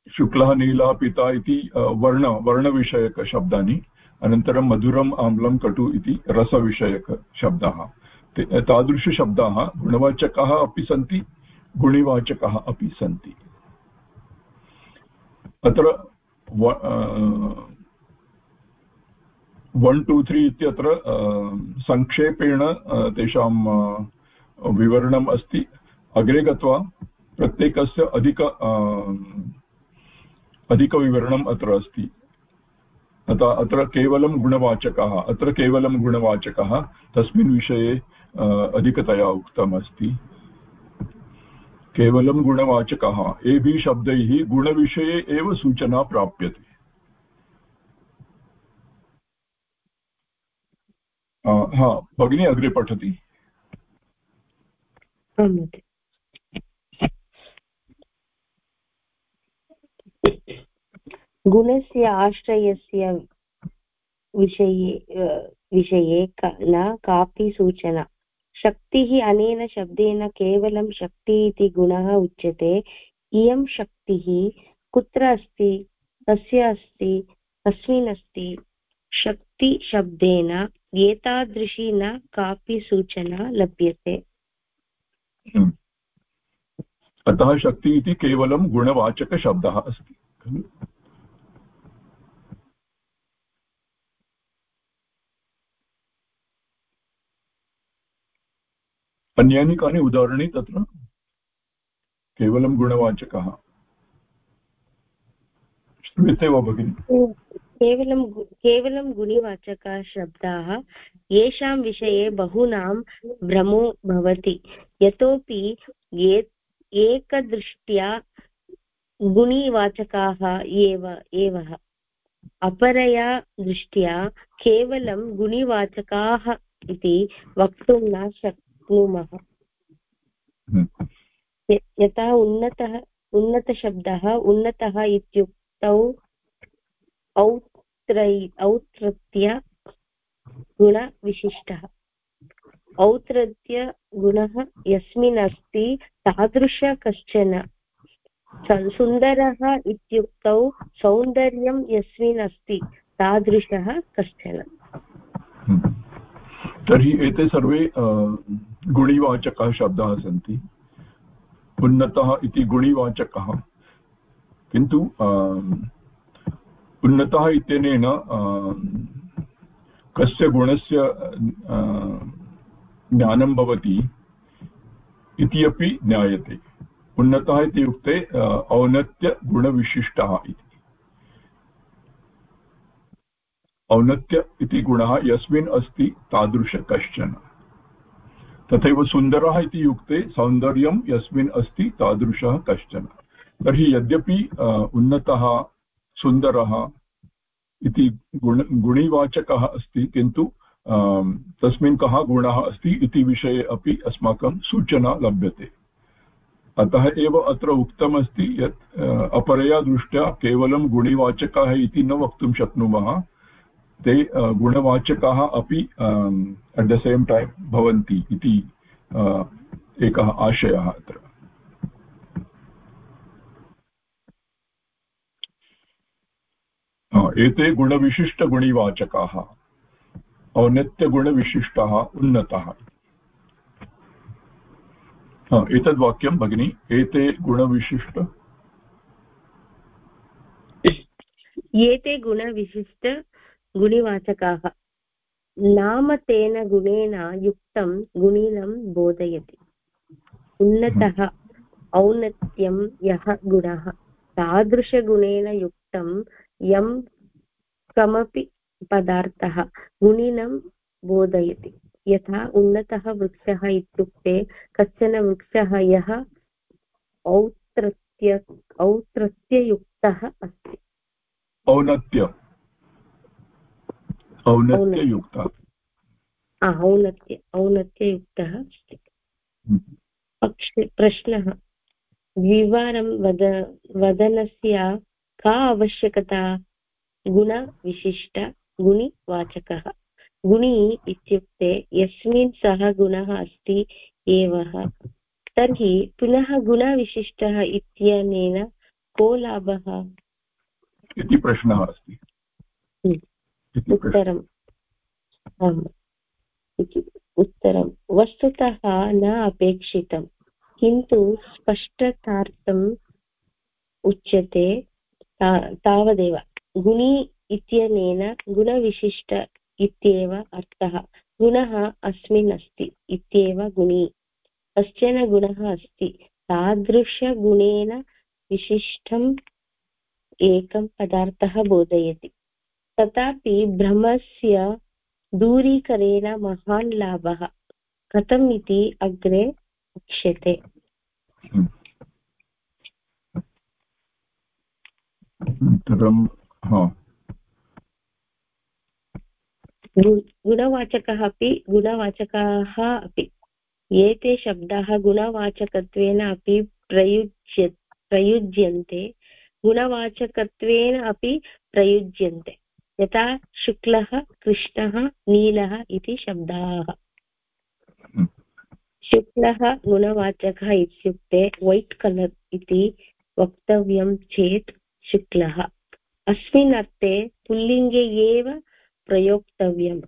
शुक्लः नीलः पिता इति वर्ण, वर्णविषयकशब्दानि। अनन्तरं मधुरम्, आम्लं, कटु इति रसविषयकशब्दाः तादृशशब्दाः गुणवाचकाः अपि सन्ति, गुणिवाचकाः अपि सन्ति। अत्र वन् टु त्री इत्यत्र संक्षेपेण तेषां विवरणम् अस्ति। अग्रे गत्वा प्रत्येकस्य अधिक अधिकविवरणम् अत्र अस्ति। अतः अत्र केवलं गुणवाचकः, अत्र केवलं गुणवाचकः तस्मिन् विषये अधिकतया उक्तमस्ति। केवलं गुणवाचकः एभिः शब्दैः गुणविषये एव सूचना प्राप्यते। हा, भगिनी अग्रे पठति। गुणस्य आश्रयस्य विषये विषये न कापि सूचना। शक्तिः अनेन शब्देन केवलं शक्ति इति गुणः उच्यते। इयं शक्तिः कुत्र अस्ति? कस्य अस्ति? कस्मिन् अस्ति? शक्तिशब्देन एतादृशी न कापि सूचना लभ्यते। हम्म। अतः शक्ति इति केवलं गुणवाचकशब्दः अस्ति। अन्यानि कानि उदाहरणानि तत्र केवलं गुणवाचकः। श्रूयते वा भगिनि? केवलं केवलं गुणिवाचकाः शब्दाः, येषां विषये बहूनां भ्रमो भवति। यतोपि एकदृष्ट्या गुणिवाचकाः एव अपरया दृष्ट्या केवलं गुणिवाचकाः इति वक्तुं न शक्नुमः हम्म। यथा उन्नतः उन्नतशब्दः उन्नतः इत्युक्तौ औत्रै औत्रत्य गुणविशिष्टः औत्रत्य गुणः यस्मिन् अस्ति तादृश कश्चन सुन्दरः इत्युक्तौ सौन्दर्यं यस्मिन् अस्ति तादृशः कश्चन। तर्हि एते सर्वे गुणिवाचकाः शब्दाः सन्ति। उन्नतः इति गुणिवाचकः। किन्तु उन्नतः इत्यनेन कस्य गुणस्य ज्ञानं भवति इति अपि ज्ञायते। उन्नतः इत्युक्ते औन्नत्यगुणविशिष्टः इति। औन्नत्य इति गुणः यस्मिन् अस्ति तादृश कश्चन। तथैव सुन्दरः इति युक्ते सौन्दर्यं यस्मिन् अस्ति तादृशः कश्चन। तर्हि यद्यपि उन्नतः, सुन्दरः इति गुण, गुणिवाचकः अस्ति, किन्तु तस्मिन् कः गुणः अस्ति इति विषये अपि अस्माकं सूचना लभ्यते। अतः एव अत्र उक्तमस्ति यत् अपरया दृष्ट्या केवलं गुणिवाचकाः इति न वक्तुं शक्नुमः। ते गुणवाचकाः अपि अट् द सेम् टैम् भवन्ति इति एकः आशयः अत्र। एते गुणविशिष्टगुणिवाचकाः औन्नत्यगुणविशिष्टः उन्नतः। एतद् वाक्यं भगिनि, एते गुणविशिष्ट? एते गुणविशिष्ट गुणिवाचकाः। नाम तेन गुणेन युक्तं गुणिनं बोधयति। उन्नतः औन्नत्यं यः गुणः, तादृशगुणेन युक्तं यं कमपि पदार्थः, गुणिनं बोधयति। यथा उन्नतः वृक्षः इत्युक्ते कश्चन वृक्षः यः औत्रत्य, औत्रत्ययुक्तः अस्ति। औन्नत्य। औन्नत्ययुक्तः। औन्नत्य औन्नत्ययुक्तः अस्ति। हम्म। पक्षे प्रश्नः। द्विवारं वद वदनस्य का आवश्यकता? गुणविशिष्ट गुणिवाचकः गुणी इत्युक्ते यस्मिन् सः गुणः अस्ति एव। तर्हि पुनः गुणविशिष्टः इत्यनेन को लाभः? इति प्रश्नः अस्ति। हम्म। उत्तरम्। आम्। उत्तरं। वस्तुतः न अपेक्षितं किन्तु स्पष्टतार्थम् उच्यते तावदेव। गुणी इत्यनेन गुणविशिष्ट इत्येव अर्थः। गुणः अस्मिन् अस्ति, इत्येव गुणी। कश्चन गुणः अस्ति, तादृशगुणेन विशिष्टम् एकं पदार्थः बोधयति। तथापि भ्रमस्य दूरीकरेण महान् लाभः। कथम् इति अग्रे उच्यते गुणवाचकः अपि गुणवाचकाः अपि। एते शब्दाः गुणवाचकत्वेन अपि प्रयुज्य प्रयुज्यन्ते। गुणवाचकत्वेन अपि प्रयुज्यन्ते। यथा शुक्लः कृष्णः नीलः इति शब्दाः। शुक्लः गुणवाचकः इत्युक्ते वैट् कलर् इति वक्तव्यं चेत् शुक्लः। अस्मिन् अर्थे पुल्लिङ्गे एव प्रयोक्तव्यम्।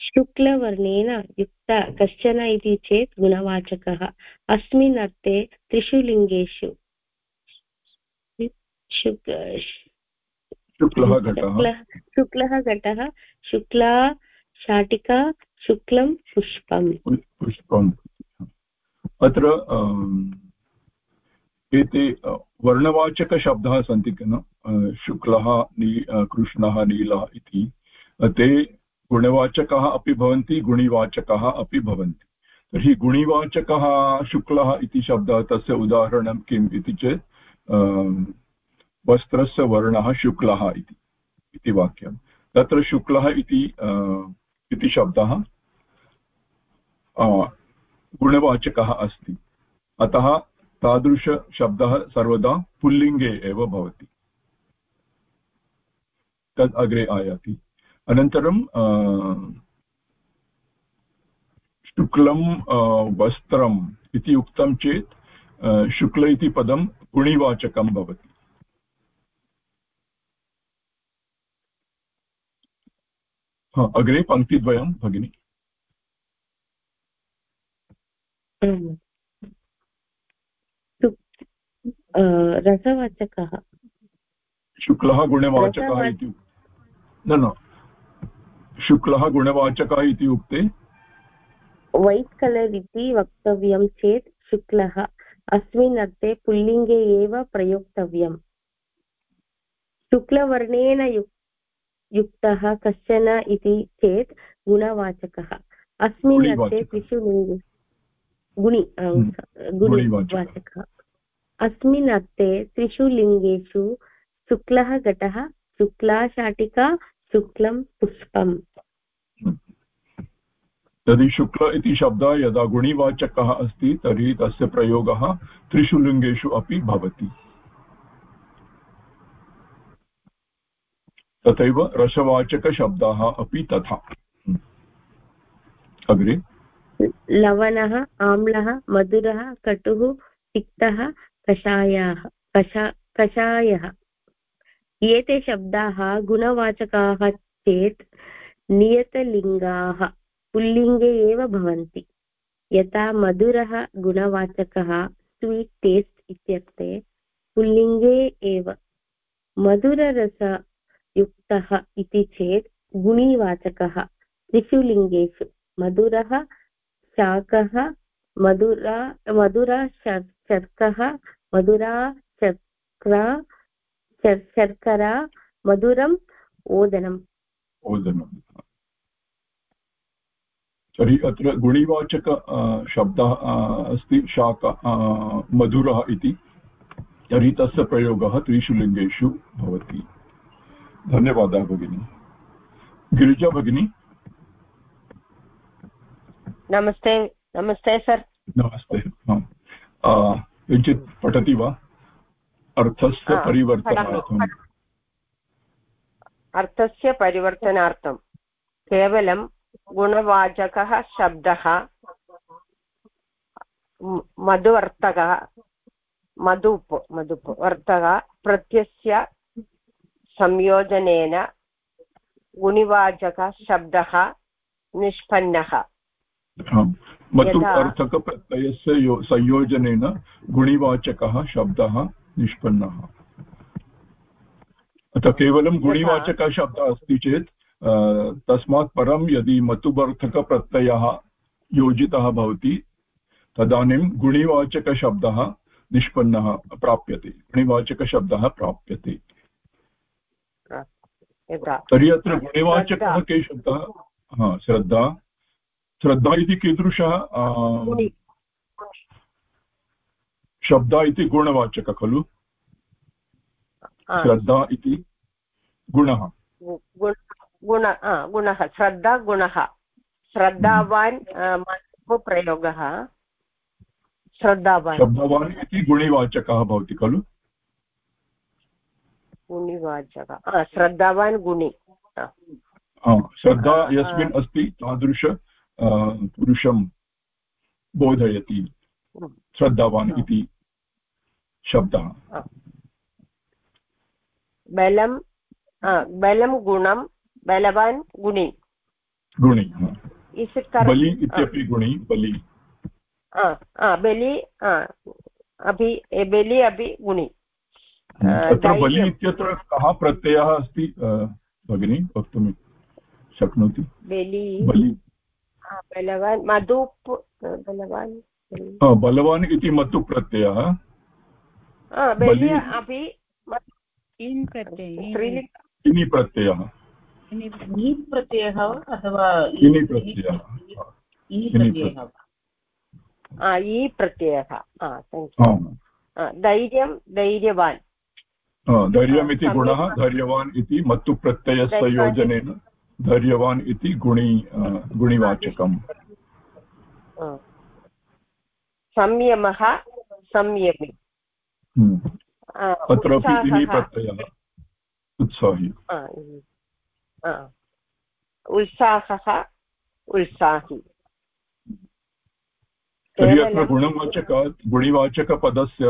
शुक्लवर्णेन युक्त कश्चन इति चेत् गुणवाचकः। अस्मिन् अर्थे त्रिषु लिङ्गेषु। शुक्लः घटः। शुक्ला शाटिका शुक्लं पुष्पम्। पुष्पम् अत्र एते वर्णवाचकशब्दाः सन्ति किल? शुक्लः नी कृष्णः नीलः इति। ते गुणवाचकाः अपि भवन्ति गुणिवाचकाः अपि भवन्ति। तर्हि गुणिवाचकः शुक्लः इति शब्दः तस्य उदाहरणं किम् इति चेत् वस्त्रस्य वर्णः शुक्लः इति इति वाक्यं। तत्र शुक्लः इति इति शब्दः गुणवाचकः अस्ति। अतः तादृशशब्दः सर्वदा पुल्लिङ्गे एव भवति। तद् अग्रे आयाति। अनन्तरं शुक्लं वस्त्रम् इति उक्तं चेत् शुक्ल इति पदं गुणिवाचकं भवति। अग्रे पङ्क्तिद्वयं भगिनि। रसवाचकः। शुक्लः गुणवाचकः इति न न। शुक्लः गुणवाचकः इति उक्ते। वैट् कलर् इति वक्तव्यं चेत् शुक्लः। अस्मिन् अर्थे पुल्लिङ्गे एव प्रयोक्तव्यम्। शुक्लवर्णेन युक् युक्तः कश्चन इति चेत् गुणवाचकः। अस्मिन् अर्थे त्रिषु लिङ्गे गुणि हम्म। गुणिवाचकः। अस्मिन् अर्थे त्रिषु लिङ्गेषु शुक्लः घटः शुक्ला शाटिका शुक्लं पुष्पम्। यदि शुक्ल इति शब्दः यदा गुणिवाचकः अस्ति तर्हि तस्य प्रयोगः त्रिषु लिङ्गेषु अपि भवति। तथैव रसवाचकशब्दाः अपि तथा। अग्रे। लवणः, आम्लः, मधुरः, कटुः, तिक्तः, कषायाः, कषा, कषायः। एते शब्दाः गुणवाचकाः चेत् नियतलिङ्गाः, पुल्लिङ्गे एव भवन्ति। यथा मधुरः गुणवाचकः, स्वीट् टेस्ट् पुल्लिङ्गे एव। मधुररसयुक्तः इति चेत् गुणिवाचकः। त्रिषु लिङ्गेषु मधुरः, शाकः, मधुरा मधुरा शर्कः, मधुरा शर्करा शर्करा, मधुरम्, ओदनम्। ओदनं तर्हि अत्र गुणिवाचक शब्दः अस्ति, शाक मधुरः इति। तर्हि तस्य प्रयोगः त्रिषु लिङ्गेषु भवति। धन्यवादः भगिनी। गिरिजा भगिनी। नमस्ते नमस्ते सर्। नमस्ते किञ्चित् पठति वा? अर्थस्य परिवर्तनार्थम्। अर्थस्य परिवर्तनार्थं केवलं गुणवाचकः शब्दः मधुवर्तकः मधुप् मधुप् वर्तकः प्रत्ययस्य संयोजनेन गुणिवाचकः शब्दः निष्पन्नः। अर्थकप्रत्ययस्य संयोजनेन गुणिवाचकः शब्दः निष्पन्नः। अतः केवलं गुणिवाचकशब्दः अस्ति चेत् तस्मात् परं यदि मतुबर्थकप्रत्ययः योजितः भवति तदानीं गुणिवाचकशब्दः निष्पन्नः प्राप्यते। गुणिवाचकशब्दः प्राप्यते। तर्हि अत्र गुणिवाचकः के शब्दः हा श्रद्धा। श्रद्धा इति कीदृशः? शब्द इति गुणवाचकः खलु? श्रद्धा इति गुणः। गुण गुणः श्रद्धा गुणः। श्रद्धावान् प्रयोगः। श्रद्धावान्। श्रद्धावान् इति गुणिवाचकः भवति खलु? गुणिवाचकः श्रद्धावान् गुणि। श्रद्धा यस्मिन् अस्ति तादृश पुरुषं बोधयति श्रद्धावान् इति शब्दः। बलं बलं गुणं बलवान् गुणि। गुणि बलि इत्यपि गुणि बलि। बलि अपि बलि अपि गुणि। तत्र बलि इत्यत्र कः प्रत्ययः अस्ति भगिनी वक्तुं शक्नोति? बलि। बलि। बलवान् मधुप् बलवान् बलवान् इति मतु प्रत्ययः बलि अपि इनि प्रत्ययः प्रत्ययः। अथवा इनि प्रत्ययः। इ प्रत्ययः। धैर्यं धैर्यवान्। धैर्यमिति गुणः धैर्यवान् इति मत्तुप्रत्ययस्य योजनेन धैर्यवान् इति गुणि गुणिवाचकम्। संयमः संयमि। अत्रापि इनि प्रत्ययः। उत्साही। उत्साहः उत्साही। तर्हि अत्र गुणवाचकात् गुणिवाचकपदस्य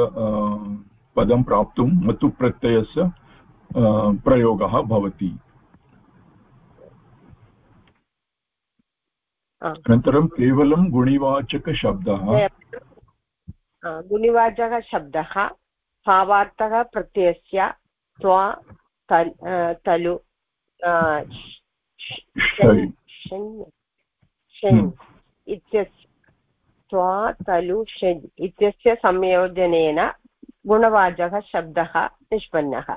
पदं प्राप्तुं मतु प्रत्ययस्य प्रयोगः भवति। अनन्तरं केवलं गुणिवाचकशब्दः। गुणिवाचकशब्दः भावार्थः प्रत्ययस्य त्वा तलु हम्म। इत्यस्य त्वा तलु षड् इत्यस्य संयोजनेन गुणवाचकः शब्दः निष्पन्नः।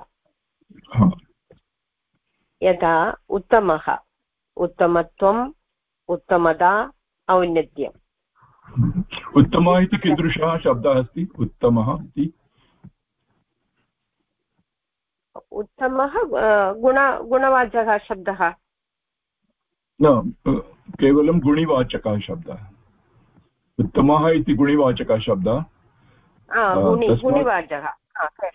यथा उत्तमः उत्तमत्वम् उत्तमता औन्नत्यम्। उत्तमः इति कीदृशः शब्दः अस्ति? उत्तमः इति? उत्तमः गुण गुणवाचकः शब्दः। न केवलं गुणिवाचकः शब्दः। उत्तमः इति गुणिवाचकः शब्दः। गुणिवाचकः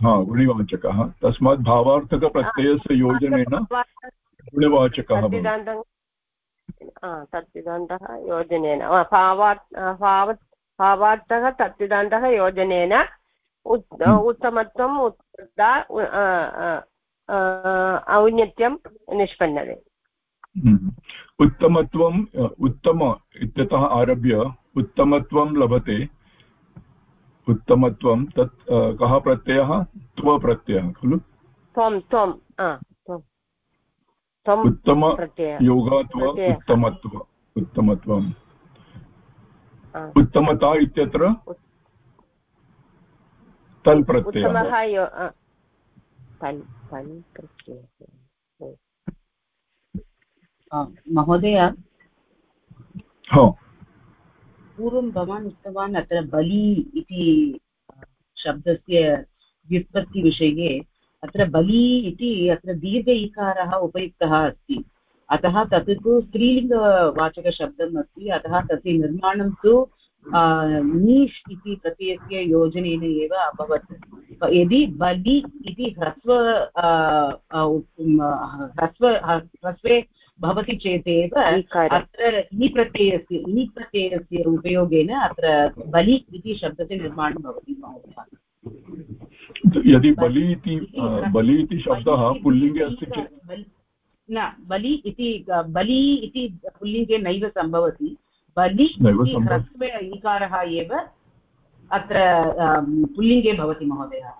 हा गुणिवाचकः तस्मात् भावार्थकप्रत्ययस्य योजनेन गुणवाचकः तत्सिद्धान्तः योजनेन। भावार्थः तत्सिद्धान्तः योजनेन उत्तमत्वम् उत्तमता औन्नत्यं निष्पन्नते। उत्तमत्वम् उत्तम इत्यतः आरभ्य उत्तमत्वं लभते। उत्तमत्वं तत् कः प्रत्ययः? त्वप्रत्ययः खलु? उत्तम योगात्व उत्तमत्व उत्तमत्वम् उत्तमता इत्यत्र? तल् प्रत्ययः महोदय? पूर्वं भवान् उक्तवान् अत्र बलि इति शब्दस्य व्युत्पत्तिविषये अत्र बलि इति अत्र दीर्घ इकारः उपयुक्तः अस्ति। अतः तत् तु स्त्रीलिङ्गवाचकशब्दम् अस्ति, अतः तस्य निर्माणं तु नीष् इति प्रत्ययस्य योजनेन एव अभवत्। यदि बलि इति ह्रस्व ह्रस्व, ह्रस्वे भवति चेदेव अत्र इनि प्रत्ययस्य इनि प्रत्ययस्य उपयोगेन अत्र बलि इति शब्दस्य निर्माणं भवति यदि बलि इति बलि इति शब्दः पुल्लिङ्गे अस्ति चेत्? न बलि इति बलि इति पुल्लिङ्गे नैव सम्भवति। बलि इति ह्रस्व इकारः एव अत्र पुल्लिङ्गे भवति महोदय।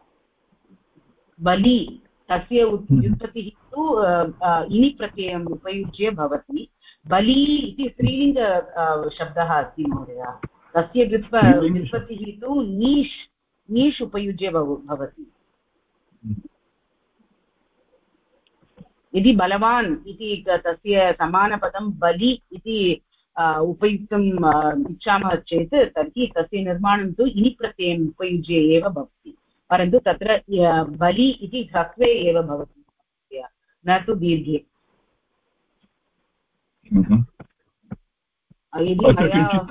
बलि तस्य व्युत्पत्तिः तु इनि प्रत्ययम् उपयुज्य भवति। बलि इति स्त्रीलिङ्ग शब्दः अस्ति महोदय। तस्य व्युत्प व्युत्पत्तिः तु नीष् नीष् उपयुज्य भवति। यदि बलवान् इति तस्य समानपदं बलि इति उपयुक्तुम् इच्छामः चेत् तर्हि तस्य निर्माणं तु इनि प्रत्ययम् उपयुज्य एव भवति। परन्तु तत्र बलि इति ह्रस्वे एव भवति न तु दीर्घे। यदि मया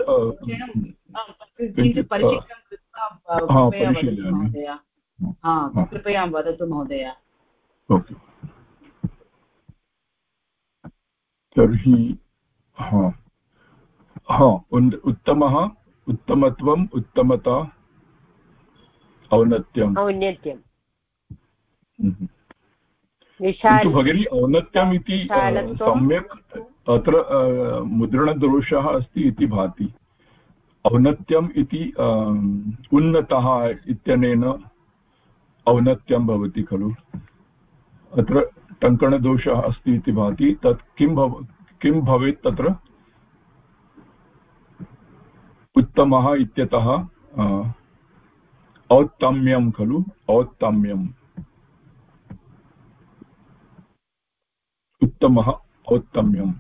किञ्चित् परिचितं कृत्वा कृपया वदतु महोदय। तर्हि हा। हा उत्तमः उत्तमत्वम् उत्तमता। औन्नत्यम् औन्नत्यम्। किन्तु भगिनी औन्नत्यम् इति सम्यक् अत्र मुद्रणदोषः अस्ति इति भाति औन्नत्यम् इति उन्नतः इत्यनेन औन्नत्यं भवति खलु अत्र टङ्कणदोषः अस्ति इति भाति तत् किं भव किं भवेत् तत्र उत्तमः इत्यतः औत्तम्यं खलु? औत्तम्यम् उत्तमः औत्तम्यं।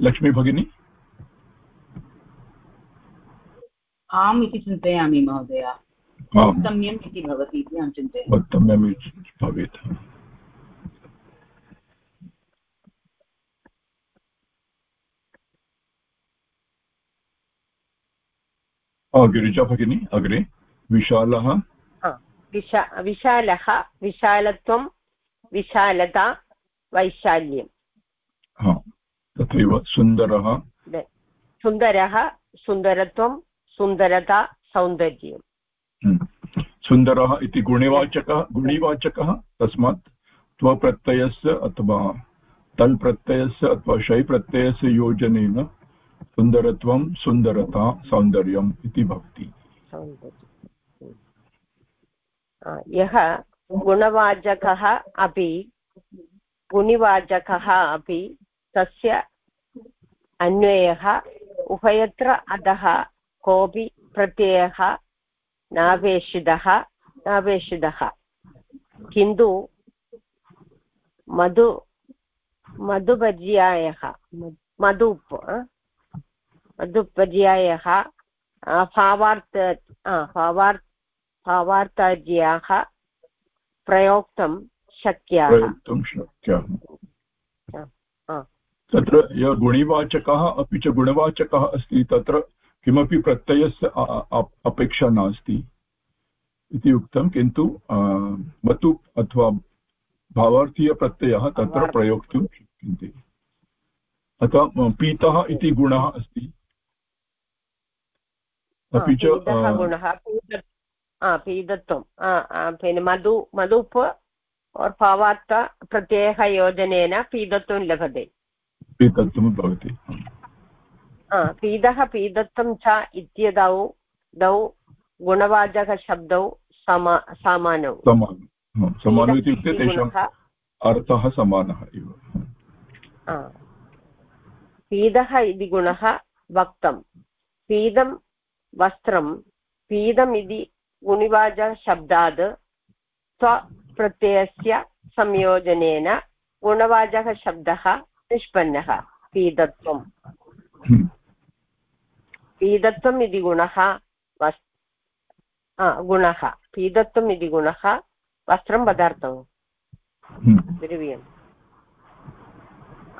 लक्ष्मी भगिनी? आम् इति चिन्तयामि महोदय। औत्तम्यम् इति भवति इति अहं चिन्तयामि। औत्तम्यम् भवेत्। गिरिजा भगिनी अग्रे। विशालः? विशा विशालः विशालत्वं विशालता वैशाल्यम्। तथैव सुन्दरः। सुन्दरः सुन्दरत्वं सुन्दरता सौन्दर्यम्। हम्म। सुन्दरः इति गुणिवाचकः गुणिवाचकः तस्मात् त्वप्रत्ययस्य अथवा तल् प्रत्ययस्य अथवा शै प्रत्ययस्य योजनेन सुन्दरत्वं सुन्दरता सौन्दर्यम् इति भवति। यः गुणवाचकः अपि, गुणिवाचकः अपि तस्य अन्वयः उभयत्र अधः, कोऽपि प्रत्ययः नापेक्षितः नापेक्षितः किन्तु मधु मधुपर्यायः मधुप् मधुपर्यायः भावार्थ भावार्थ भावार्थाज्याः प्रयोक्तुं शक्याः? तत्र यः गुणिवाचकः अपि च गुणवाचकः अस्ति तत्र किमपि प्रत्ययस्य अपेक्षा नास्ति इति उक्तं किन्तु मतु अथवा भावार्थीयप्रत्ययः तत्र प्रयोक्तुं शक्यन्ते। अतः पीतः इति गुणः अस्ति। अपि च गुणः पीतत्वं मधु मधुप भावार्थ प्रत्ययः योजनेन पीतत्वं लभते पीतत्वं भवति पीदः पीदत्वं च इत्यदौ दौ गुणवाचकशब्दौ समा समानौ समानौ इत्युक्ते तेषाम् अर्थः समानः एव पीदः इति गुणः वक्तं पीदं वस्त्रं पीदम् इति गुणिवाचकशब्दात् स्वप्रत्ययस्य संयोजनेन गुणवाचकशब्दः निष्पन्नः. पीदत्वम्. हम्म। पीदत्वम् इति गुणः वस् गुणः. पीदत्वम् इति गुणः वस्त्रं पदार्थं हम्म। द्रव्यम्.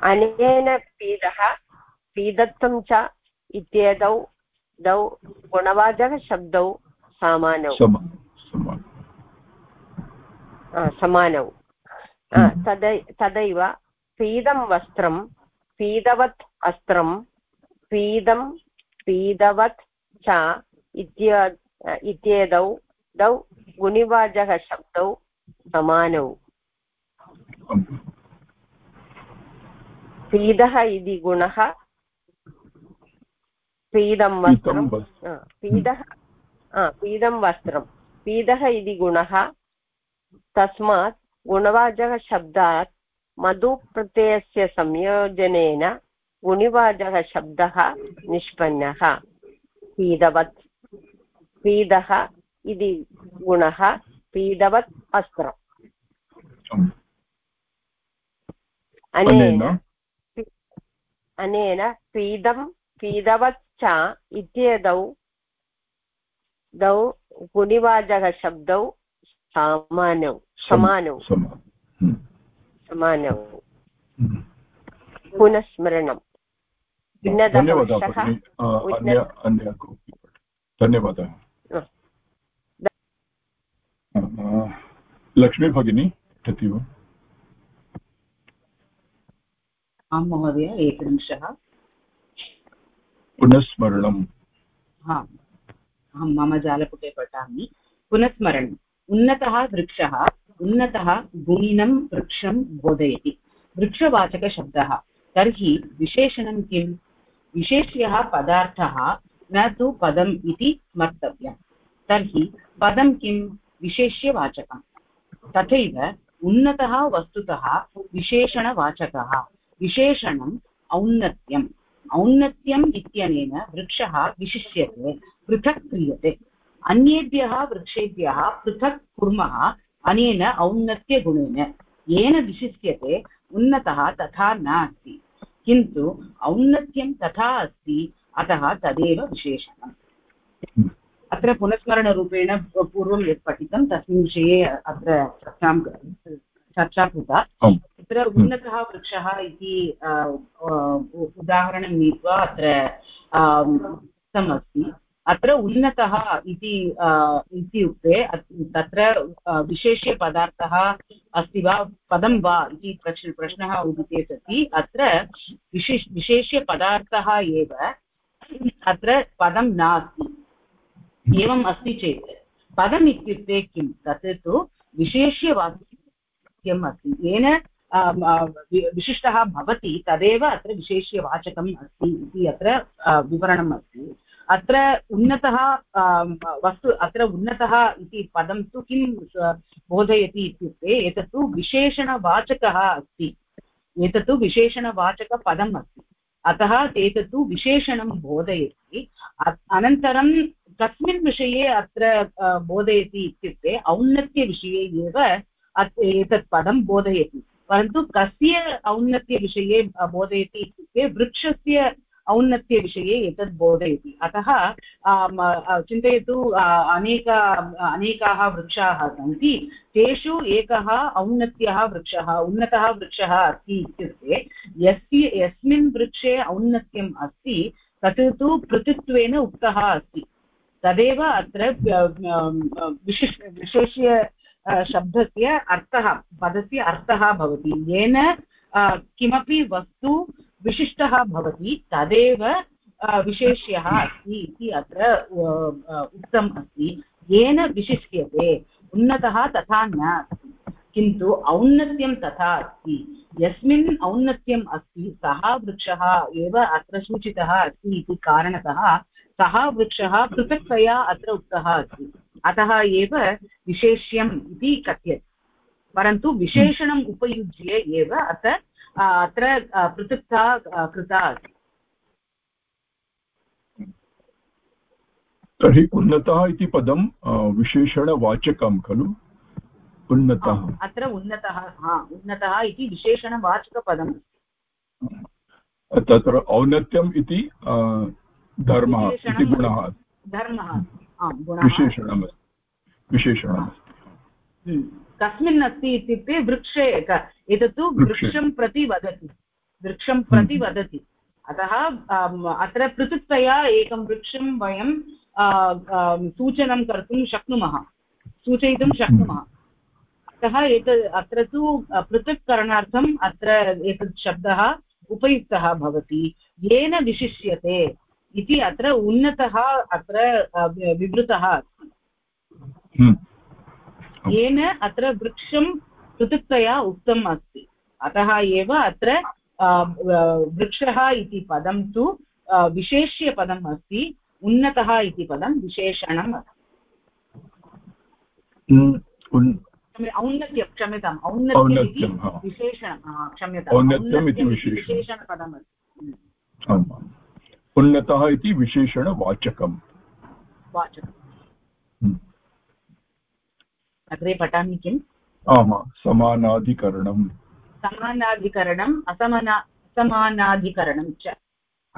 अनेन पीडः पीदत्वं च इत्येतौ द्वौ गुणवाचकशब्दौ समानौ समानौ। तदै तदैव पीदं वस्त्रं पीदवत् अस्त्रं पीदं पीदवत् च इत्य इत्येतौ द्वौ गुणिवाचः शब्दौ समानौ पीदः इति गुणः पीदं वस्त्रं पीदः पीदं वस्त्रं पीदः इति गुणः तस्मात् गुणवाचकशब्दात् मधुप्रत्ययस्य संयोजनेन गुणिवाचकः शब्दः निष्पन्नः पीदवत् पीदः इति गुणः पीदवत् अस्त्रम् अनेन अनेन पीदं पीदवच्च इत्येतौ दौ गुणिवाचकशब्दौ समानौ। समानौ। समानौ पुनस्मरणम् धन्यवादः धन्यवादः। लक्ष्मी भगिनी पठति वा आं महोदय एकनिमिषः। पुनस्मरणम् हा। अहं मम जालपुटे पठामि। पुनस्मरणम्। उन्नतः वृक्षः, उन्नतः गुणिनं वृक्षं बोधयति। वृक्षवाचकशब्दः। तर्हि विशेषणं किम्? विशेष्यः पदार्थः न तु पदम् इति स्मर्तव्यम्। तर्हि पदं किं विशेष्यवाचकम्। तथैव उन्नतः वस्तुतः विशेषणवाचकः। विशेषणम् औन्नत्यम्। औन्नत्यम् इत्यनेन वृक्षः विशिष्यते, पृथक् क्रियते। अन्येभ्यः वृक्षेभ्यः पृथक् कुर्मः, अनेन औन्नत्यगुणेन। येन विशिष्यते, उन्नतः तथा नास्ति। किन्तु औन्नत्यं तथा अस्ति, अतः तदेव विशेषणम्। अत्र पुनस्मरणरूपेण पूर्वं यत् पठितं, तस्मिन् विषये अत्र चर्चां चर्चा कृता तत्र उन्नतः वृक्षः इति उदाहरणं नीत्वा अत्र उक्तमस्ति। अत्र उन्नतः इति इत्युक्ते तत्र विशेष्यपदार्थः अस्ति वा पदं वा इति प्रश्न प्रश्नः उदिते सति। अत्र विशेष विशेष्यपदार्थः एव अत्र पदं नास्ति। एवम् अस्ति चेत्। पदम् इत्युक्ते किं तत् तु विशेष्यवाक्यम् अस्ति येन विशिष्टः भवति, तदेव अत्र विशेष्यवाचकम् अस्ति इति अत्र विवरणम् अस्ति। अत्र उन्नतः वस्तु, अत्र उन्नतः इति पदं तु किं बोधयति इत्युक्ते, एतत्तु विशेषणवाचकः अस्ति। एतत्तु विशेषणवाचकपदम् अस्ति। अतः एतत्तु विशेषणं बोधयति। अनन्तरं कस्मिन् विषये अत्र बोधयति इत्युक्ते, औन्नत्यविषये एव एतत् पदं बोधयति। परन्तु कस्य औन्नत्यविषये बोधयति इत्युक्ते वृक्षस्य औन्नत्यविषये एतत् बोधयति। अतः चिन्तयतु अनेक, अनेकाः वृक्षाः सन्ति, तेषु एकः औन्नत्यः वृक्षः, उन्नतः वृक्षः अस्ति इत्युक्ते, यस्य, यस्मिन् वृक्षे औन्नत्यम् अस्ति, तत् तु पृथक्त्वेन उक्तः अस्ति। तदेव अत्र विशिष्, विशेष्य शब्दस्य अर्थः, पदस्य अर्थः भवति। येन किमपि वस्तु विशिष्टः भवति, तदेव विशेष्यः अस्ति इति अत्र उक्तम् अस्ति। येन विशिष्यते, उन्नतः तथा न किन्तु औन्नत्यं तथा अस्ति। यस्मिन् औन्नत्यम् अस्ति, सः वृक्षः एव अत्र सूचितः अस्ति इति कारणतः सः वृक्षः पृथक्तया अत्र उक्तः अस्ति। अतः एव विशेष्यम् इति कथ्यते। परन्तु विशेषणम् उपयुज्य एव अत्र अत्र पृथक्ता कृता अस्ति। तर्हि उन्नतः इति पदं विशेषणवाचकं खलु? उन्नतः। अत्र उन्नतः हा उन्नतः इति विशेषणवाचकपदम् तत्र औन्नत्यम् इति धर्मः इति गुणः। धर्मः विशेषणमस्ति हम्म। कस्मिन् अस्ति इत्युक्ते वृक्षे एतत्तु वृक्षं। प्रति वदति। वृक्षं प्रति वदति। अतः अत्र पृथक्तया एकं वृक्षं वयं सूचनं कर्तुं शक्नुमः। सूचयितुं शक्नुमः। अतः एतत् अत्र तु पृथक्करणार्थम् अत्र एतत् शब्दः उपयुक्तः भवति। येन विशिष्यते। इति अत्र उन्नतः अत्र विवृतः अस्ति। हम्म। येन अत्र वृक्षं पृथक्तया उक्तम् अस्ति। अतः एव अत्र वृक्षः इति पदं तु विशेष्यपदम् अस्ति उन्नतः इति पदं विशेषणम् अस्ति। औन्नत्यं क्षम्यताम् औन्नत्यम् इति विशेषणं क्षम्यताम् विशेषणपदम् अस्ति। उन्नतः इति विशेषणवाचकं वाचकम्। अग्रे पठामि किम्? आमा समानाधिकरणम्। समानाधिकरणम् असमना असमानाधिकरणं च।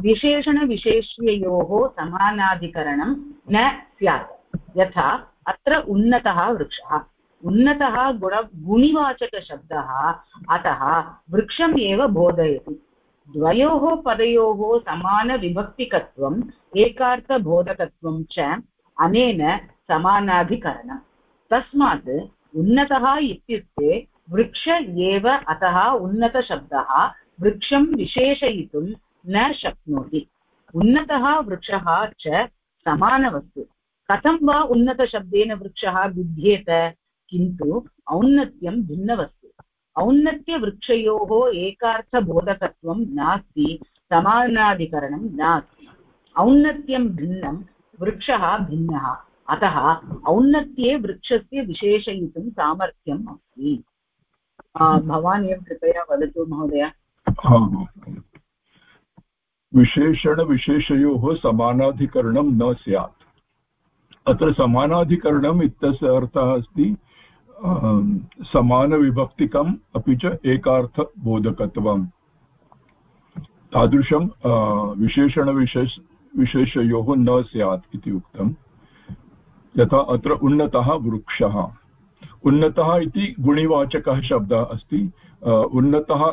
विशेषणविशेष्ययोः समानाधिकरणं न स्यात्। यथा अत्र उन्नतः वृक्षः। उन्नतः गुण गुणिवाचकशब्दः अतः वृक्षम् एव बोधयति। द्वयोः पदयोः समानविभक्तिकत्वम् एकार्थबोधकत्वं च अनेन समानाधिकरणम् तस्मात् उन्नतः इत्युक्ते वृक्ष एव अतः उन्नतशब्दः वृक्षं विशेषयितुं न शक्नोति। उन्नतः वृक्षः च समानवस्तु। कथं वा उन्नतशब्देन वृक्षः भिद्येत किन्तु औन्नत्यं भिन्नवस्तु। औन्नत्यवृक्षयोः एकार्थबोधकत्वं नास्ति, समानाधिकरणं नास्ति। औन्नत्यं भिन्नं, वृक्षः भिन्नः, अतः औन्नत्ये वृक्षस्य विशेषयितुं सामर्थ्यम् अस्ति। भवान् एव कृपया वदतु महोदय। विशेषणविशेषयोः समानाधिकरणं न स्यात्। अत्र समानाधिकरणम् इत्यस्य अर्थः अस्ति समानविभक्तिकम् अपि च एकार्थबोधकत्वम्। तादृशं विशेषणविशेष, विशेषयोः न स्यात् इति उक्तम्। यथा अत्र उन्नतः वृक्षः। उन्नतः इति गुणिवाचकः शब्दः अस्ति। उन्नतः,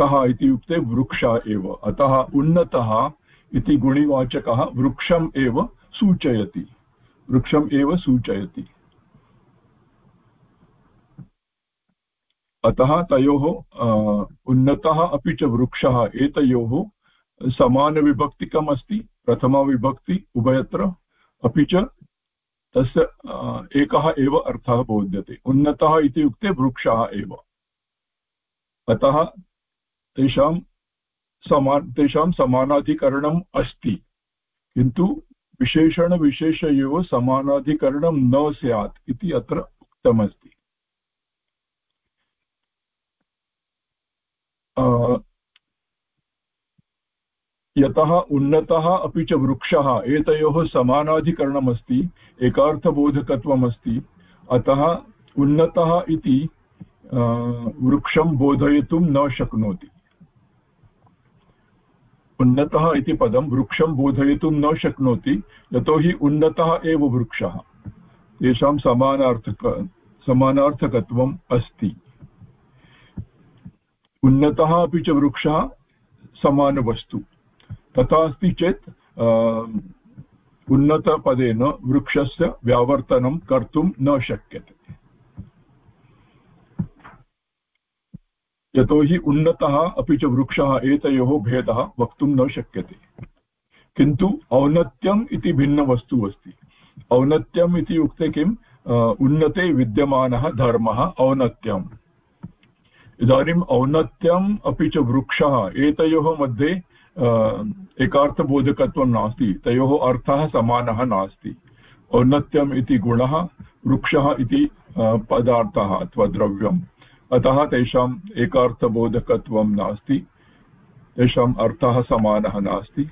कः इत्युक्ते वृक्ष एव। अतः उन्नतः इति गुणिवाचकः वृक्षम् एव सूचयति। वृक्षम् एव सूचयति। अतः तयोः उन्नतः अपि च वृक्षः एतयोः समानविभक्तिकम् अस्ति प्रथमाविभक्ति उभयत्र अपि च तस्य एकः एव अर्थः बोध्यते। उन्नतः इत्युक्ते वृक्षः एव। अतः तेषां समा तेषां समानाधिकरणम् अस्ति। किन्तु समानाधिकरणं न स्यात् इति अत्र उक्तमस्ति। यतः उन्नतः अपि च वृक्षः एतयोः समानाधिकरणमस्ति, एकार्थबोधकत्वमस्ति। अतः उन्नतः इति वृक्षं बोधयितुं न शक्नोति। उन्नतः इति पदं वृक्षं बोधयितुं न शक्नोति, यतोहि उन्नतः एव वृक्षः। तेषां समानार्थक, समानार्थकत्वम् अस्ति। उन्नतः अपि च वृक्षः समानवस्तु। तथा अस्ति चेत् उन्नतपदेन वृक्षस्य व्यावर्तनं कर्तुं न शक्यते। यतोहि उन्नतः अपि च वृक्षः एतयोः भेदः वक्तुं न शक्यते। किन्तु औन्नत्यम् इति भिन्नवस्तु अस्ति। औन्नत्यम् इति उक्ते किम् उन्नते विद्यमानः धर्मः औन्नत्यम्। इदानीम् औन्नत्यम् अपि च वृक्षः, एतयोः मध्ये एकार्थबोधकत्वं नास्ति। तयोः अर्थः समानः नास्ति। औन्नत्यम् इति गुणः, वृक्षः इति पदार्थः अथवा द्रव्यम्। अतः तेषाम् एकार्थबोधकत्वं नास्ति। तेषाम् अर्थः समानः नास्ति।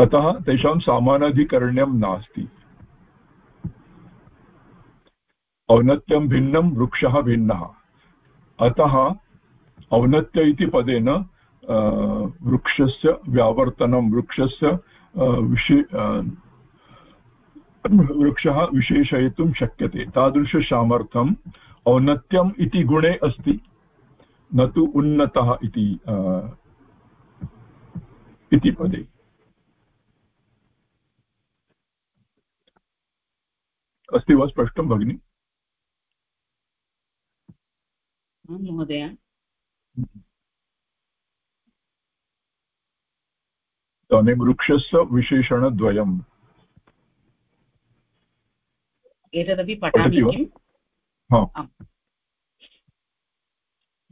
अतः तेषां सामानाधिकरण्यं नास्ति। औन्नत्यं भिन्नं वृक्षः भिन्नः। अतः औन्नत्य इति पदेन वृक्षस्य व्यावर्तनं, वृक्षस्य विशे वृक्षः विशेषयितुं शक्यते। तादृशसामर्थ्यम् औन्नत्यम् इति गुणे अस्ति, न तु उन्नतः इति पदे। अस्ति वा स्पष्टं, भगिनि? महोदय। इदानीं वृक्षस्य विशेषणद्वयम्। एतदपि पठामि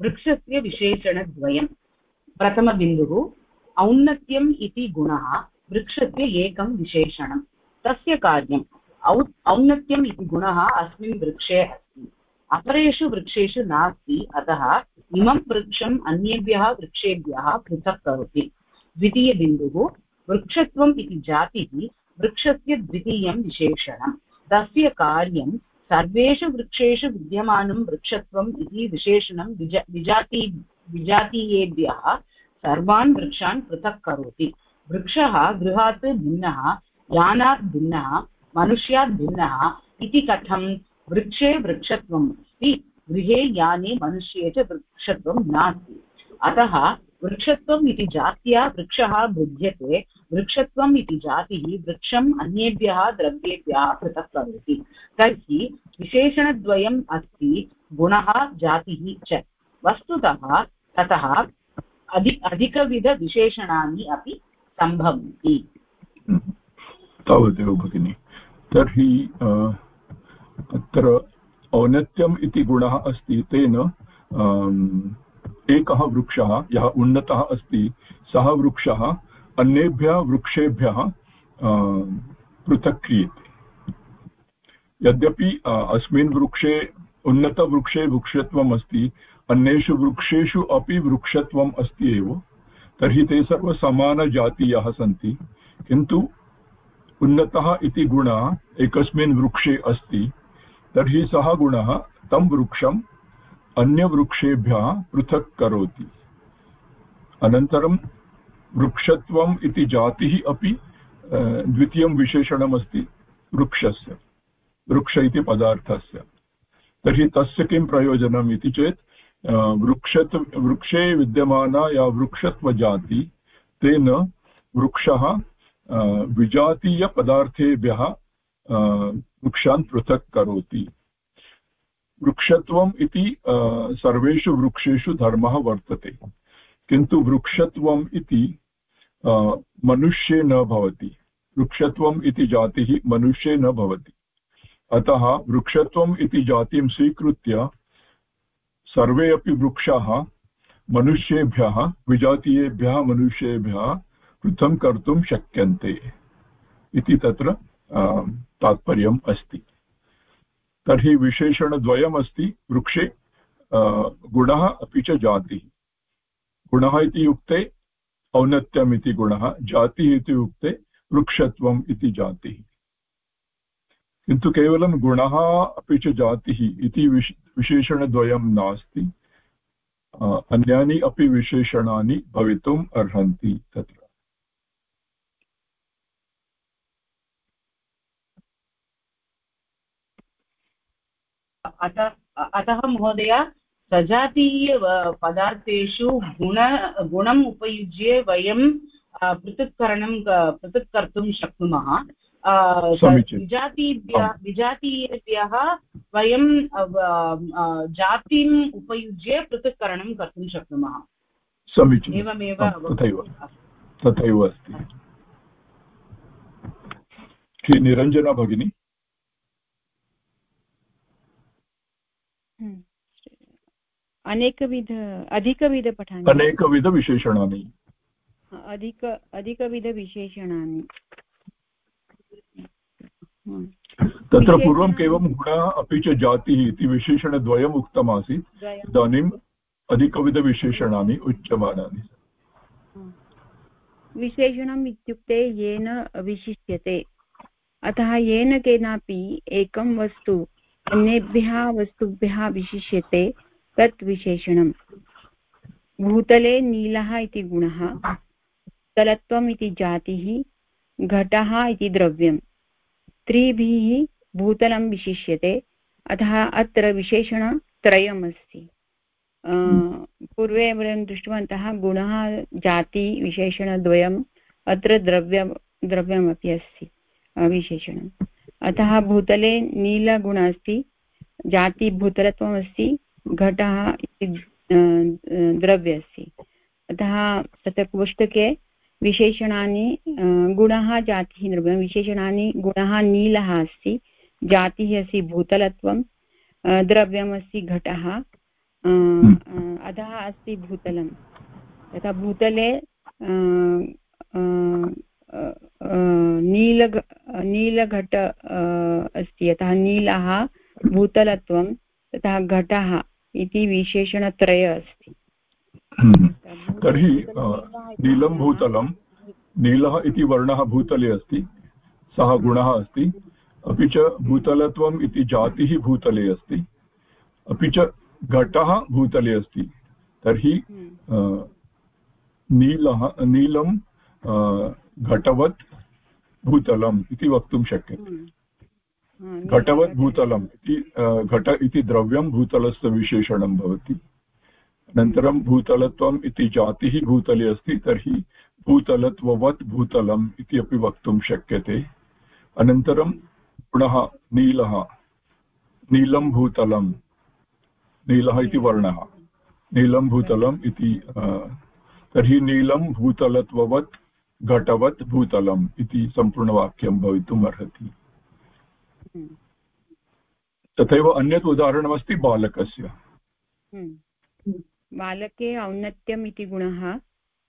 वृक्षस्य विशेषणद्वयं प्रथमबिन्दुः औन्नत्यम् इति गुणः वृक्षस्य एकं विशेषणं। तस्य कार्यम् औ औन्नत्यम् इति गुणः अस्मिन् वृक्षे अस्ति अपरेषु वृक्षेषु नास्ति, अतः इमं वृक्षम् अन्येभ्यः वृक्षेभ्यः पृथक् करोति। द्वितीयबिन्दुः, वृक्षत्वम् इति जातिः वृक्षस्य द्वितीयं विशेषणं तस्य कार्यं सर्वेषु वृक्षेषु विद्यमानं वृक्षत्वम् इति विशेषणं विजा, विजाति, विजातीयेभ्यः सर्वान् वृक्षान् पृथक् करोति। वृक्षः गृहात् भिन्नः, यानात् भिन्नः, मनुष्यात् भिन्नः इति कथं वृक्षे वृक्षत्वम् अस्ति, गृहे याने मनुष्ये च वृक्षत्वं नास्ति। अतः वृक्षत्वम् इति जात्या वृक्षः बुध्यते, वृक्षत्वम् इति जातिः वृक्षम् अन्येभ्यः द्रव्येभ्यः पृथक् करोति तर्हि विशेषणद्वयम् अस्ति, गुणः जातिः च। वस्तुतः ततः अधि, अधिकविधविशेषणानि अपि सम्भवन्ति। तावदेव भगिनि। तर्हि अत्र औन्नत्यम् इति गुणः अस्ति, तेन एकः वृक्षः, यः उन्नतः अस्ति, सः वृक्षः अन्येभ्यः वृक्षेभ्यः पृथक् क्रियते यद्यपि अस्मिन् वृक्षे, उन्नतवृक्षे वृक्षत्वम् अस्ति, अन्येषु वृक्षेषु अपि वृक्षत्वम् अस्ति एव, तर्हि ते सर्व समानजातीयाः सन्ति। किन्तु उन्नतः इति गुणः एकस्मिन् वृक्षे अस्ति तर्हि सः गुणः तं वृक्षम् अन्यवृक्षेभ्यः पृथक् करोति। अनन्तरं वृक्षत्वम् इति जातिः अपि द्वितीयं विशेषणमस्ति वृक्षस्य, वृक्ष इति पदार्थस्य। तर्हि तस्य किं प्रयोजनम् इति चेत् वृक्षत्, वृक्षे विद्यमाना या वृक्षत्वजाति, तेन वृक्षः विजातीयपदार्थेभ्यः वृक्षान् पृथक् करोति। वृक्षत्वम् इति सर्वेषु वृक्षेषु धर्मः वर्तते। किन्तु वृक्षत्वम् इति मनुष्ये न भवति। वृक्षत्वम् इति जातिः मनुष्ये न भवति। अतः वृक्षत्वम् इति जातिं स्वीकृत्य सर्वे अपि वृक्षाः मनुष्येभ्यः, विजातीयेभ्यः, मनुष्येभ्यः पृथक् कर्तुं शक्यन्ते। इति तत्र तात्पर्यम् अस्ति तर्हि विशेषणद्वयमस्ति वृक्षे गुणः अपि च जातिः। गुणः इति युक्ते औन्नत्यम् इति गुणः, जातिः इति युक्ते वृक्षत्वम् इति जातिः। किन्तु केवलं गुणः अपि च जातिः इति विश, विशेषणद्वयं नास्ति। अन्यानि अपि विशेषणानि भवितुम् अर्हन्ति तत्र। अतः अतः महोदय सजातीय पदार्थेषु गुण गुणम् उपयुज्य वयं पृथक्करणं पृथक् कर्तुं शक्नुमः। विजातीभ्यः विजातीयेभ्यः वयं जातिम् उपयुज्य पृथक्करणं कर्तुं शक्नुमः। समीचीनम्। एवमेव तथैव। तथैव अस्ति। निरञ्जना भगिनी? अनेकविध अधिकविधपठानि अनेकविधविशेषणानि अधिक अधिकविधविशेषणानि। तत्र पूर्वं केवलं गुणः अपि च जातिः इति विशेषणद्वयम् उक्तमासीत् इदानीम् अधिकविधविशेषणानि उच्यमानानि। विशेषणम् इत्युक्ते येन विशिष्यते अतः येन केनापि एकं वस्तु अन्येभ्यः वस्तुभ्यः विशिष्यते तत् विशेषणम्। भूतले नीलः इति गुणः तलत्वम् इति जातिः, घटः इति द्रव्यम्। त्रिभिः भूतलं विशिष्यते, अतः अत्र विशेषणत्रयम् अस्ति। पूर्वे वयं दृष्टवन्तः गुणः, जाति, विशेषणद्वयम्, अत्र द्रव्यं, द्रव्यमपि अस्ति विशेषणम्। अतः भूतले नीलगुण अस्ति जातिभूतलत्वमस्ति घटः इति द्रव्य अस्ति अतः तत्र पुस्तके विशेषणानि गुणः जातिः द्रव्यं विशेषणानि गुणः नीलः अस्ति, जातिः अस्ति भूतलत्वं द्रव्यमस्ति घटः अधः अस्ति भूतलं। तथा भूतले नील नीलघट अस्ति यतः नीलः भूतलत्वं तथा घटः इति विशेषणत्रय अस्ति हम्म। तर्हि नीलं भूतलं नीलः इति वर्णः भूतले अस्ति सः गुणः अस्ति अपि च भूतलत्वम् इति जातिः भूतले अस्ति अपि च घटः भूतले अस्ति तर्हि हम्म। नीलः नीलं घटवत् भूतलम् इति वक्तुं शक्यते। हम्म। घटवत् भूतलम् इति घट इति द्रव्यं भूतलस्य विशेषणं भवति। अनन्तरं भूतलत्वम् इति जातिः भूतले अस्ति तर्हि भूतलत्ववत् भूतलम् इति अपि वक्तुं शक्यते। अनन्तरं गुणः नीलः नीलं भूतलं नीलः इति वर्णः नीलं भूतलम् इति तर्हि नीलं भूतलत्ववत् घटवत् भूतलम् इति सम्पूर्णवाक्यं भवितुम् अर्हति हम्म। तथैव अन्यत् उदाहरणमस्ति बालकस्य हम्म। बालके औन्नत्यम् इति गुणः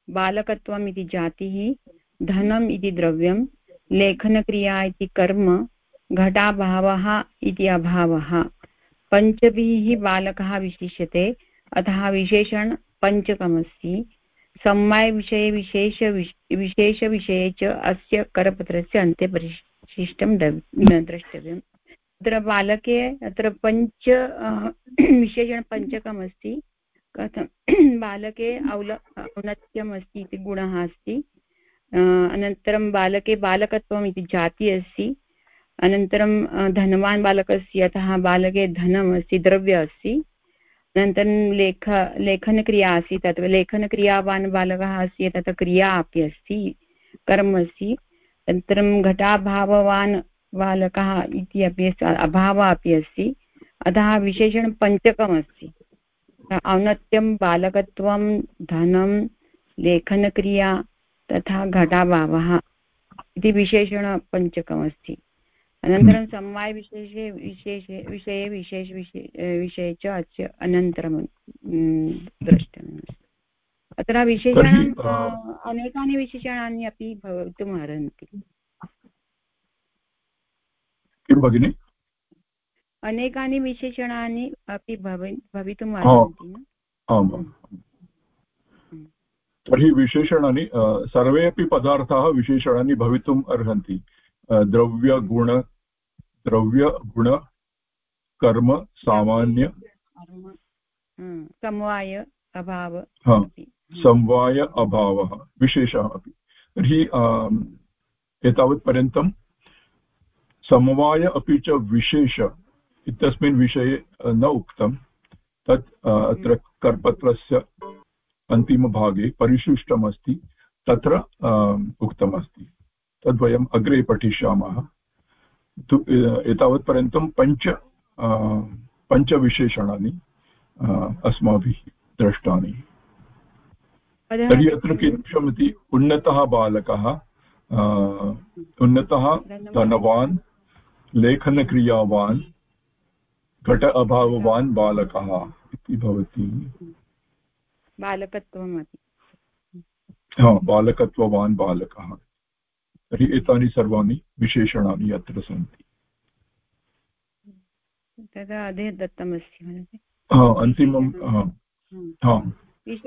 बालकत्वम् इति जातिः धनम् इति द्रव्यं लेखनक्रिया इति कर्म घटाभावः इति अभावः पञ्चभिः बालकः विशिष्यते अतः विशेषण पञ्चकमस्ति समवायविषये विशेष विशेषविषये च अस्य करपत्रस्य अन्ते परिशिष्टं द्रष्टव्यम्। अत्र बालके, अत्र पञ्च विशेषणपञ्चकमस्ति कथं? बालके औल औन्नत्यम् अस्ति इति गुणः अस्ति। अनन्तरं बालके बालकत्वम् इति जाति अस्ति। अनन्तरं धनवान् बालकस्य अतः बालके धनम् अस्ति द्रव्य अस्ति अनन्तरं लेख लेखनक्रिया अस्ति तत् लेखनक्रियावान् बालकः अस्ति तत्र क्रिया अपि अस्ति, कर्म अस्ति, अनन्तरं घटाभाववान् बालकः इति अपि अभावः अपि अस्ति, अतः विशेषणं पञ्चकमस्ति औन्नत्यं, बालकत्वं, धनं, लेखनक्रिया तथा घटाभावः इति विशेषणपञ्चकमस्ति अनन्तरं समवायविशेषे विशेषे विषये विशेष विषये च अस्य अनन्तरं द्रष्टव्यमस्ति. अत्र विशेषणम् अनेकानि विशेषणानि अपि भवितुम् अर्हन्ति. किं भगिनि? अनेकानि विशेषणानि अपि भवितुम् अर्हन्ति तर्हि विशेषणानि सर्वे अपि पदार्थाः विशेषणानि भवितुम् अर्हन्ति. द्रव्यगुण द्रव्यगुण कर्म सामान्य। समवाय अभाव समवाय अभावः विशेषः अपि। तर्हि एतावत्पर्यन्तं समवाय अपि च विशेष इत्यस्मिन् विषये न उक्तं। तत् अत्र करपत्रस्य अन्तिमभागे परिशिष्टमस्ति तत्र उक्तमस्ति। तद्वयम् अग्रे पठिष्यामः। एतावत्पर्यन्तं पञ्च पञ्चविशेषणानि अस्माभिः दृष्टानि तर्हि अत्र कीदृशमिति उन्नतः बालकः उन्नतः धनवान्। लेखनक्रियावान् घट अभाववान् बालकः इति भवति। बालकत्वमपि। हा बालकत्ववान् बालकः। तर्हि एतानि सर्वाणि विशेषणानि अत्र सन्ति। अन्तिमं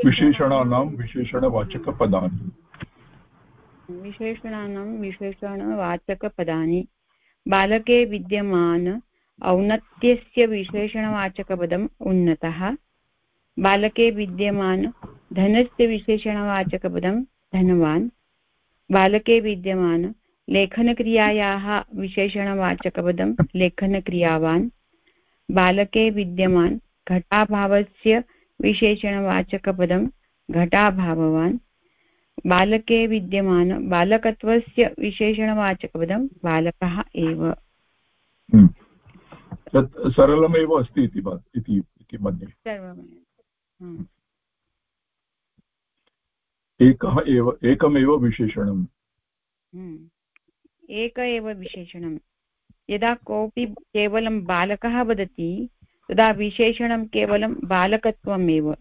विशेषणानां विशेषणवाचकपदानि। विशेषणानां विशेषणवाचकपदानि। बालके विद्यमान औन्नत्यस्य विशेषणवाचकपदम् उन्नतः। बालके विद्यमान धनस्य विशेषणवाचकपदं धनवान्। बालके विद्यमान लेखनक्रियायाः विशेषणवाचकपदं लेखनक्रियावान् बालके विद्यमान घटाभावस्य विशेषणवाचकपदं घटाभाववान् बालके विद्यमान बालकत्वस्य विशेषणवाचकपदं बालकः एव हम्म। तत् सरलमेव अस्ति इति मन्ये सर्वमेव हम्म। एकः एव, एकमेव विशेषणम्। हम्म। एक एव विशेषणं यदा कोऽपि केवलं बालकः वदति, तदा विशेषणं केवलं बालकत्वमेव।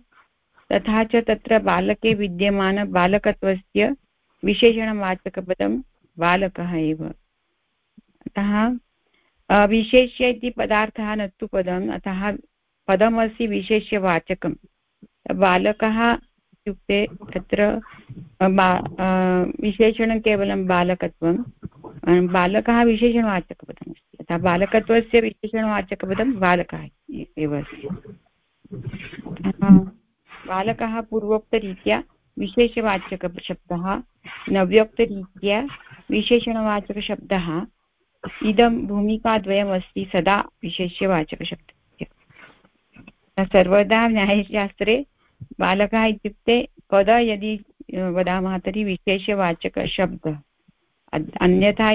तथा च तत्र बालके विद्यमानबालकत्वस्य विशेषणवाचकपदं बालकः एव। अतः विशेष्य इति पदार्थः न तु पदम्, अतः पदमस्ति विशेष्यवाचकं बालकः इत्युक्ते तत्र विशेषणं केवलं बालकत्वं बालकः विशेषणवाचकपदमस्ति। अतः बालकत्वस्य विशेषणवाचकपदं बालकः एव अस्ति। बालकः पूर्वोक्तरीत्या विशेषवाचकशब्दः, नव्योक्तरीत्या विशेषणवाचकशब्दः, इदं भूमिकाद्वयमस्ति, सदा विशेष्यवाचकशब्दः सर्वदा न्यायशास्त्रे बालकः इत्युक्ते कदा यदि वदामः तर्हि विशेषवाचकशब्दः अन्यथा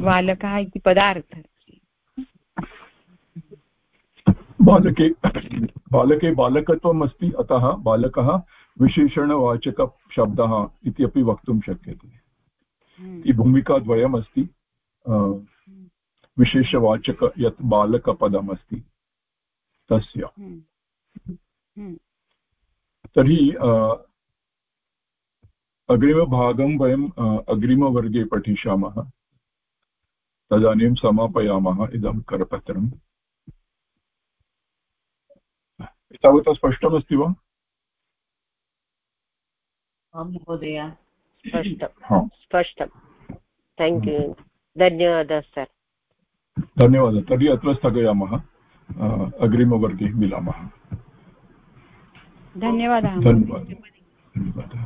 बालकः इति पदार्थः बालके बालके बालकत्वम् अस्ति अतः बालकः विशेषणवाचकशब्दः इति अपि वक्तुं शक्यते हम्म। भूमिकाद्वयम् अस्ति विशेषवाचक यत् बालकपदम् अस्ति तस्य। हम्म। तर्हि अग्रिमभागं वयम् अग्रिमवर्गे पठिष्यामः। तदानीं समापयामः इदं करपत्रम्। एतावता स्पष्टमस्ति वा? आं महोदय। स्पष्टं स्पष्टं थेङ्क् यू धन्यवादः सर् धन्यवादः। तर्हि अत्र स्थगयामः। अग्रिमवर्गे मिलामः। धन्यवादः धन्यवादः।